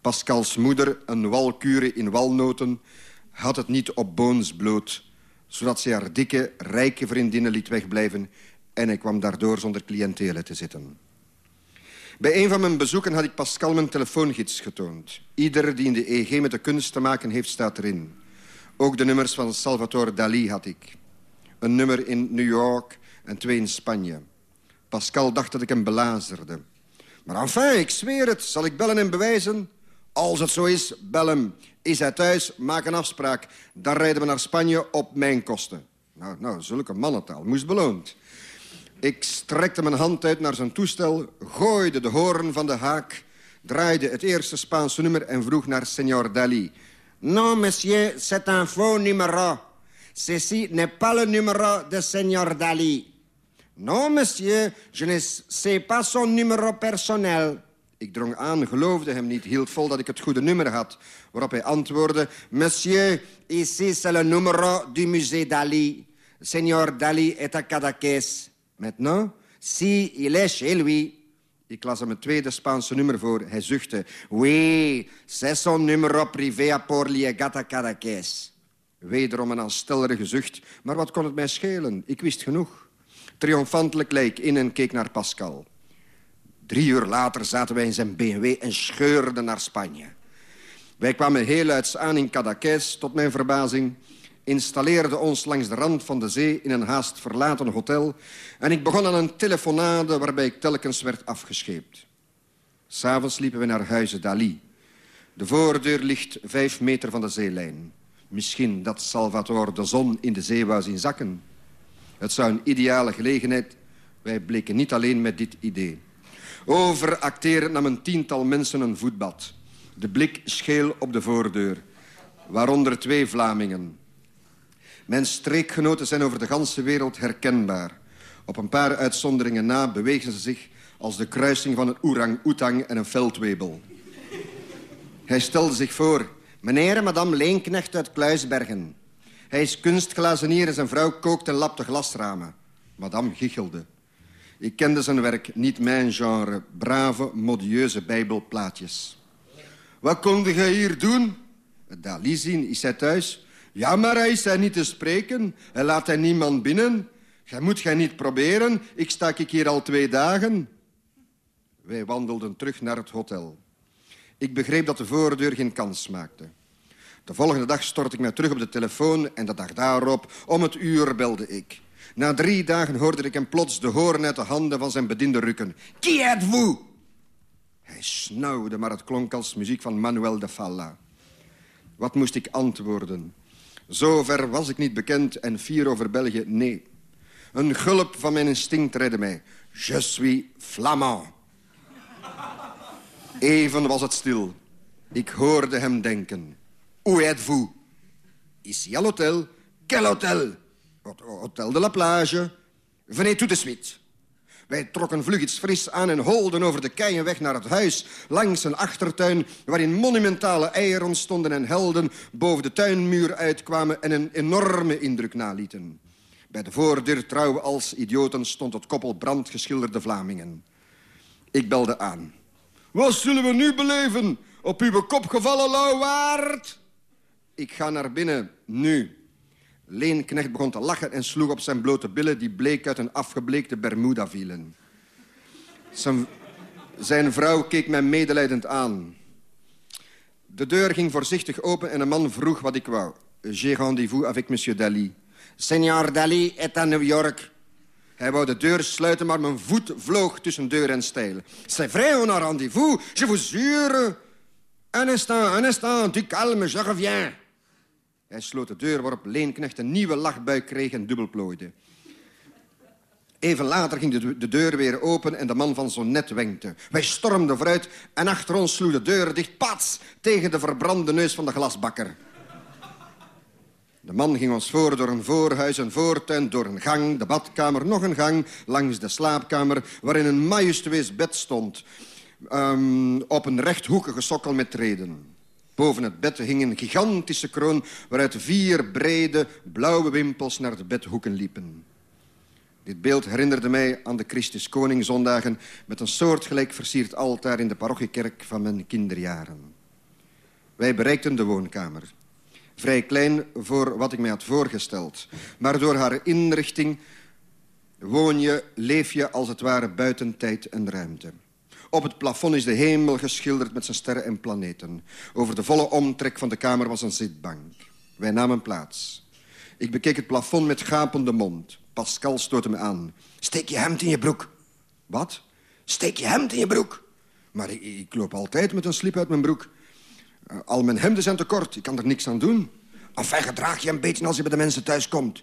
Pascals moeder, een walkure in walnoten, had het niet op Boons bloot... zodat ze haar dikke, rijke vriendinnen liet wegblijven... en hij kwam daardoor zonder cliëntelen te zitten. Bij een van mijn bezoeken had ik Pascal mijn telefoongids getoond. Ieder die in de EG met de kunst te maken heeft, staat erin. Ook de nummers van Salvatore Dali had ik. Een nummer in New York en twee in Spanje. Pascal dacht dat ik hem belazerde. Maar enfin, ik zweer het. Zal ik bellen en bewijzen? Als het zo is, bel hem. Is hij thuis, maak een afspraak. Dan rijden we naar Spanje op mijn kosten. Nou, nou, zulke mannentaal. Moest beloond. Ik strekte mijn hand uit naar zijn toestel, gooide de hoorn van de haak... draaide het eerste Spaanse nummer en vroeg naar Senor Dali. Non, monsieur, c'est un faux numéro. Ceci n'est pas le numéro de Senor Dali. Non, monsieur, je ne sais pas son numéro personnel. Ik drong aan, geloofde hem niet, hield vol dat ik het goede nummer had. Waarop hij antwoordde... Monsieur, ici c'est le numéro du musée Dali. Senor Dali est à Cadaqués. Maintenant, si il est chez lui... Ik las hem het tweede Spaanse nummer voor. Hij zuchtte. Oui, c'est son numéro privé à Port-Liegata Cadaqués. Wederom een aanstellerige zucht. Maar wat kon het mij schelen? Ik wist genoeg. Triomfantelijk leek in en keek naar Pascal. Drie uur later zaten wij in zijn BMW en scheurden naar Spanje. Wij kwamen heel aan in Cadaqués, tot mijn verbazing installeerde ons langs de rand van de zee in een haast verlaten hotel... en ik begon aan een telefonade waarbij ik telkens werd afgescheept. S'avonds liepen we naar huizen Dali. De voordeur ligt vijf meter van de zeelijn. Misschien dat Salvatore de zon in de zee wou zien zakken. Het zou een ideale gelegenheid... Wij bleken niet alleen met dit idee. Overacterend nam een tiental mensen een voetbad. De blik scheel op de voordeur. Waaronder twee Vlamingen. Mijn streekgenoten zijn over de ganse wereld herkenbaar. Op een paar uitzonderingen na bewegen ze zich als de kruising van een orang-oetang en een veldwebel. Hij stelde zich voor, meneer en madame Leenknecht uit Kluisbergen. Hij is kunstglazenier en zijn vrouw kookt en lapte glasramen. Madame giechelde. Ik kende zijn werk, niet mijn genre. Brave, modieuze bijbelplaatjes. Wat konde jij hier doen? Dali zien, is hij thuis? Ja, maar hij is hij niet te spreken. Hij laat hij niemand binnen. Gij moet gij niet proberen. Ik sta ik hier al twee dagen. Wij wandelden terug naar het hotel. Ik begreep dat de voordeur geen kans maakte. De volgende dag stortte ik mij terug op de telefoon... en de dag daarop, om het uur, belde ik. Na drie dagen hoorde ik hem plots de hoorn uit de handen van zijn bediende rukken. Qui êtes-vous? Hij snauwde, maar het klonk als muziek van Manuel de Falla. Wat moest ik antwoorden? Zover was ik niet bekend en fier over België, nee. Een gulp van mijn instinct redde mij. Je suis flamand. Even was het stil. Ik hoorde hem denken. Où êtes-vous? Ici à l'hôtel. Quel hôtel? Hôtel de la Plage. Venez tout de suite. Wij trokken vlug iets fris aan en holden over de keienweg naar het huis... langs een achtertuin waarin monumentale eieren stonden... en helden boven de tuinmuur uitkwamen en een enorme indruk nalieten. Bij de voordeur trouwen als idioten stond het koppel brandgeschilderde Vlamingen. Ik belde aan. Wat zullen we nu beleven? Op uw kop gevallen, lauwaard? Ik ga naar binnen, nu. Leenknecht begon te lachen en sloeg op zijn blote billen... die bleek uit een afgebleekte Bermuda vielen. Zijn, vrouw keek mij medelijdend aan. De deur ging voorzichtig open en een man vroeg wat ik wou. J'ai rendez-vous avec monsieur Dali. Senor Dali est à New York. Hij wou de deur sluiten, maar mijn voet vloog tussen deur en stijl. C'est vrai, on a rendez-vous, je vous jure. Un instant, un instant, du calme, je reviens. Hij sloot de deur waarop Leenknecht een nieuwe lachbui kreeg en dubbelplooide. Even later ging de, de deur weer open en de man van zo net wenkte. Wij stormden vooruit en achter ons sloeg de deur dicht, pats, tegen de verbrande neus van de glasbakker. De man ging ons voor door een voorhuis, een voortuin, door een gang, de badkamer, nog een gang, langs de slaapkamer, waarin een majestueus bed stond, um, op een rechthoekige sokkel met treden. Boven het bed hing een gigantische kroon... waaruit vier brede, blauwe wimpels naar de bedhoeken liepen. Dit beeld herinnerde mij aan de Christus Koningzondagen... met een soortgelijk versierd altaar in de parochiekerk van mijn kinderjaren. Wij bereikten de woonkamer. Vrij klein voor wat ik mij had voorgesteld. Maar door haar inrichting woon je, leef je als het ware buiten tijd en ruimte. Op het plafond is de hemel geschilderd met zijn sterren en planeten. Over de volle omtrek van de kamer was een zitbank. Wij namen plaats. Ik bekeek het plafond met gapende mond. Pascal stootte me aan. Steek je hemd in je broek. Wat? Steek je hemd in je broek. Maar ik, loop altijd met een slip uit mijn broek. Uh, al mijn hemden zijn te kort. Ik kan er niks aan doen. Enfin, gedraag je een beetje als je bij de mensen thuis komt.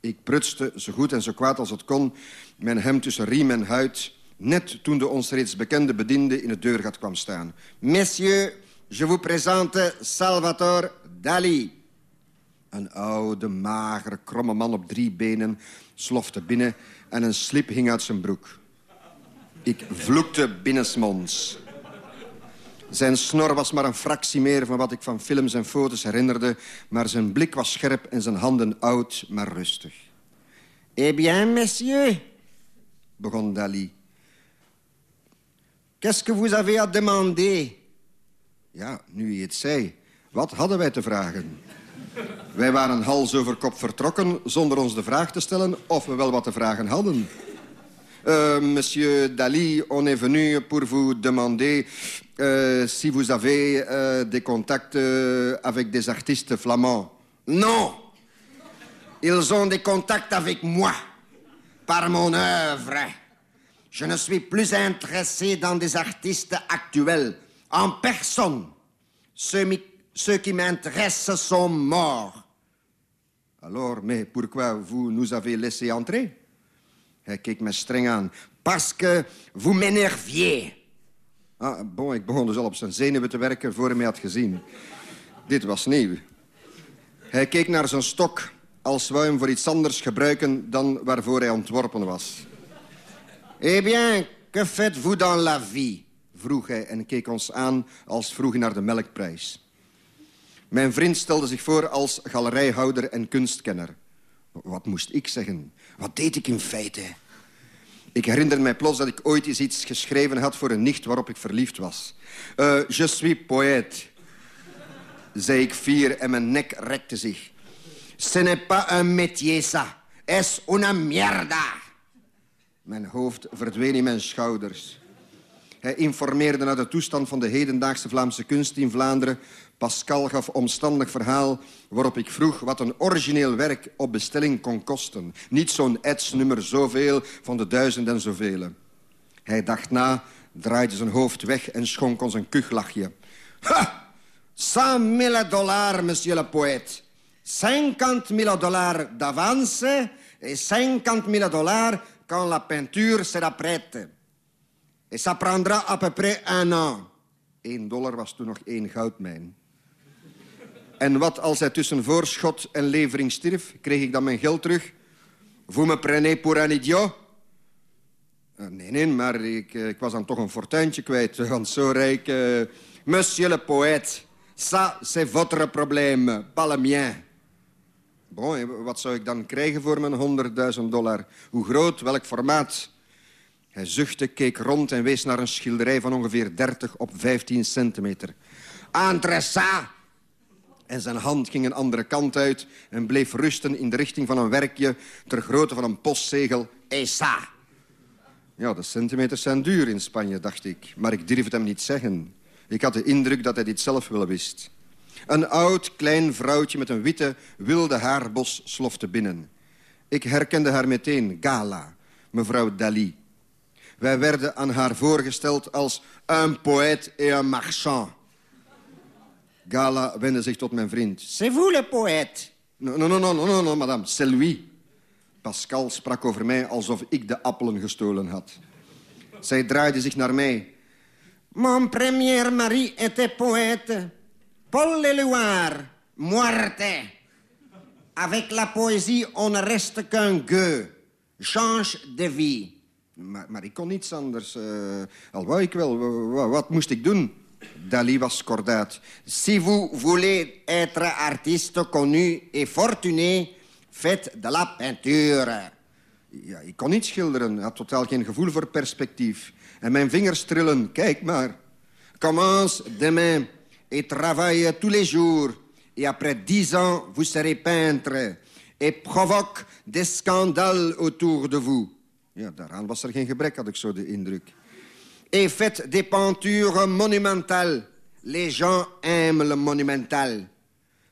Ik prutste zo goed en zo kwaad als het kon... mijn hemd tussen riem en huid... net toen de ons reeds bekende bediende in het deurgat kwam staan. Messieurs, je vous présente Salvatore Dali. Een oude, magere, kromme man op drie benen slofte binnen... en een slip hing uit zijn broek. Ik vloekte binnensmonds. Zijn snor was maar een fractie meer van wat ik van films en foto's herinnerde... maar zijn blik was scherp en zijn handen oud, maar rustig. Eh bien, messieurs, begon Dali. Qu'est-ce que vous avez à demander? Ja, nu hij het zei, wat hadden wij te vragen? Wij waren hals over kop vertrokken zonder ons de vraag te stellen of we wel wat te vragen hadden. Euh, monsieur Dali, on est venu pour vous demander euh, si vous avez euh, des contacts avec des artistes flamands. Non Ils ont des contacts avec moi, par mon œuvre. Je ne suis plus intéressé dans des artistes actuels, en personne. Ceux, ceux qui m'intéressent sont morts. Alors, mais pourquoi vous nous avez laissé entrer Hij keek me streng aan. Parce que vous m'énerviez. Ah, bon, ik begon dus al op zijn zenuwen te werken voor hij mij had gezien. Dit was nieuw. Hij keek naar zijn stok als wou hem voor iets anders gebruiken dan waarvoor hij ontworpen was. Eh bien, que faites-vous dans la vie? vroeg hij en keek ons aan als vroeg naar de melkprijs. Mijn vriend stelde zich voor als galerijhouder en kunstkenner. Wat moest ik zeggen? Wat deed ik in feite? Ik herinner mij plots dat ik ooit eens iets geschreven had voor een nicht waarop ik verliefd was. Uh, je suis poète, zei ik fier en mijn nek rekte zich. Ce n'est pas un métier, ça. Es una mierda. Mijn hoofd verdween in mijn schouders. Hij informeerde naar de toestand van de hedendaagse Vlaamse kunst in Vlaanderen. Pascal gaf omstandig verhaal waarop ik vroeg wat een origineel werk op bestelling kon kosten. Niet zo'n nummer zoveel van de duizend en zoveel. Hij dacht na, draaide zijn hoofd weg en schonk ons een kuchlachje. Ha! 100 000 dollars, monsieur le poète. 50 000 dollars d'avance et 50 000 dollars quand la peinture sera prête. Et ça prendra à peu près un an. 1 dollar was toen nog één goudmijn. En wat als hij tussen voorschot en levering stierf? Kreeg ik dan mijn geld terug? Vous me prenez pour un idiot? Uh, nee, nee, maar ik, uh, ik, was dan toch een fortuintje kwijt. Want zo rijk... Uh, Monsieur le poète, ça, c'est votre problème, pas le mien. Wat zou ik dan krijgen voor mijn 100.000 dollar? Hoe groot, welk formaat? Hij zuchtte, keek rond en wees naar een schilderij van ongeveer 30 op 15 centimeter. Entre ça! En zijn hand ging een andere kant uit en bleef rusten in de richting van een werkje ter grootte van een postzegel. Esa. Ja, de centimeters zijn duur in Spanje, dacht ik. Maar ik durfde hem niet zeggen. Ik had de indruk dat hij dit zelf wel wist. Een oud, klein vrouwtje met een witte, wilde haarbos slofte binnen. Ik herkende haar meteen, Gala, mevrouw Dali. Wij werden aan haar voorgesteld als un poète et un marchand. Gala wendde zich tot mijn vriend. C'est vous le poète? Non, non, non, non, non, madame, c'est lui. Pascal sprak over mij alsof ik de appelen gestolen had. Zij draaide zich naar mij. Mon premier mari était poète. Paul Leloir, muerte. Avec la poésie, on ne reste qu'un gueux. Change de vie. Maar, maar ik kon niets anders. Uh, al wou ik wel. Wat, wat moest ik doen? Dali was kordaat. Si vous voulez être artiste connu et fortuné, faites de la peinture. Ja, ik kon niet schilderen, had totaal geen gevoel voor perspectief. En mijn vingers trillen, kijk maar. Commence demain et travaille tous les jours. Et après dix ans, vous serez peintre. Et provoque des scandales autour de vous. Er et faites des peintures monumentales. Les gens aiment le monumental.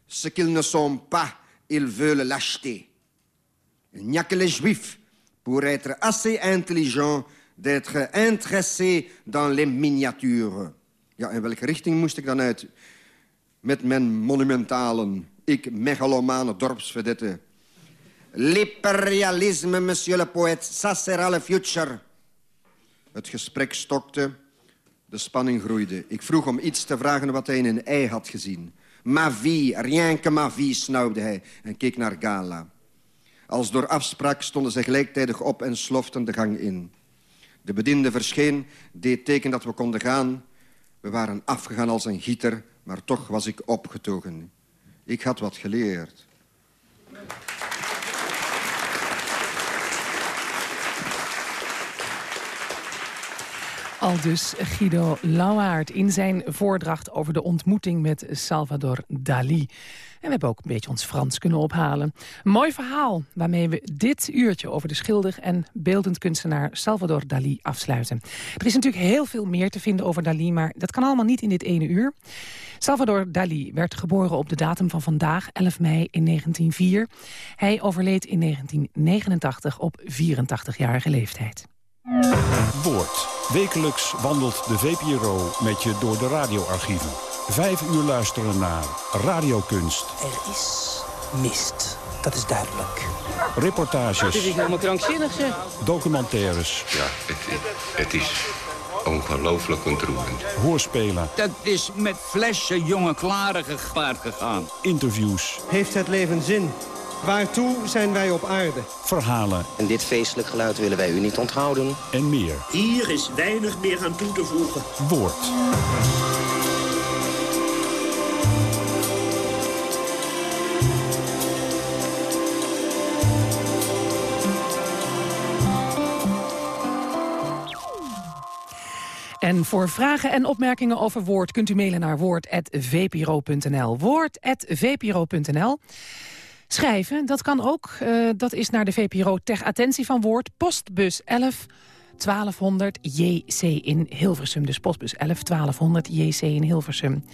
Ce qu'ils ne sont pas, ils veulent l'acheter. Il n'y a que les juifs pour être assez intelligents d'être intéressés dans les miniatures. Ja, in welke richting moest ik dan uit? Met mijn monumentale, ik megalomane dorpsvedette. L'imperialisme, monsieur le poète, ça sera le future. Het gesprek stokte, de spanning groeide. Ik vroeg om iets te vragen wat hij in een ei had gezien. Ma vie, rien que ma vie, snauwde hij en keek naar Gala. Als door afspraak stonden ze gelijktijdig op en sloften de gang in. De bediende verscheen, deed teken dat we konden gaan. We waren afgegaan als een gieter, maar toch was ik opgetogen. Ik had wat geleerd. Al dus Guido Lauwaard in zijn voordracht over de ontmoeting met Salvador Dali. En we hebben ook een beetje ons Frans kunnen ophalen. Een mooi verhaal waarmee we dit uurtje over de schilder en beeldend kunstenaar Salvador Dali afsluiten. Er is natuurlijk heel veel meer te vinden over Dali, maar dat kan allemaal niet in dit ene uur. Salvador Dali werd geboren op de datum van vandaag, 11 mei in 1904. Hij overleed in 1989 op 84-jarige leeftijd. Woord. Wekelijks wandelt de VPRO met je door de radioarchieven. Vijf uur luisteren naar radiokunst. Er is mist, dat is duidelijk. Reportages. Dit is helemaal krankzinnig, zeg. Documentaires. Ja, het, het is ongelooflijk ontroerend. Hoorspelen. Dat is met flessen jonge klaren gepaard gegaan. Interviews. Heeft het leven zin? Waartoe zijn wij op aarde? Verhalen. En dit feestelijk geluid willen wij u niet onthouden. En meer. Hier is weinig meer aan toe te voegen. Woord. En voor vragen en opmerkingen over Woord kunt u mailen naar woord.vpro.nl. Woord.vpro.nl. Schrijven, dat kan ook. Uh, dat is naar de VPRO ter attentie van Woord. Postbus 11 1200 JC in Hilversum. Dus postbus 11 1200 JC in Hilversum.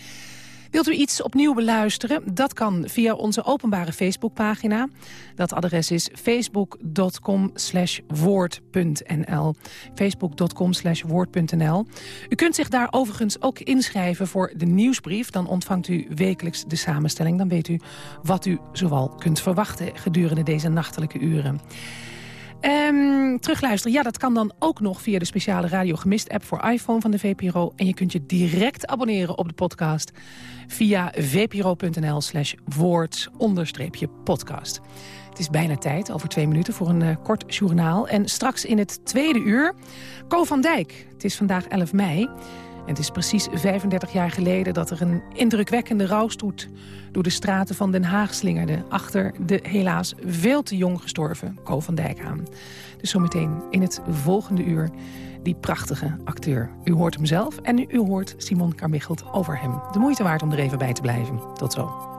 Wilt u iets opnieuw beluisteren? Dat kan via onze openbare Facebookpagina. Dat adres is facebook.com woord.nl. Facebook.com woord.nl. U kunt zich daar overigens ook inschrijven voor de nieuwsbrief. Dan ontvangt u wekelijks de samenstelling. Dan weet u wat u zoal kunt verwachten gedurende deze nachtelijke uren. Um, terugluisteren, ja, dat kan dan ook nog via de speciale Radio Gemist app voor iPhone van de VPRO. En je kunt je direct abonneren op de podcast via vpro.nl slash woord podcast. Het is bijna tijd, over twee minuten, voor een uh, kort journaal. En straks in het tweede uur, Ko van Dijk. Het is vandaag 11 mei. Het is precies 35 jaar geleden dat er een indrukwekkende rouwstoet door de straten van Den Haag slingerde... achter de helaas veel te jong gestorven Ko van Dijk aan. Dus zometeen in het volgende uur die prachtige acteur. U hoort hem zelf en u hoort Simon Carmichelt over hem. De moeite waard om er even bij te blijven. Tot zo.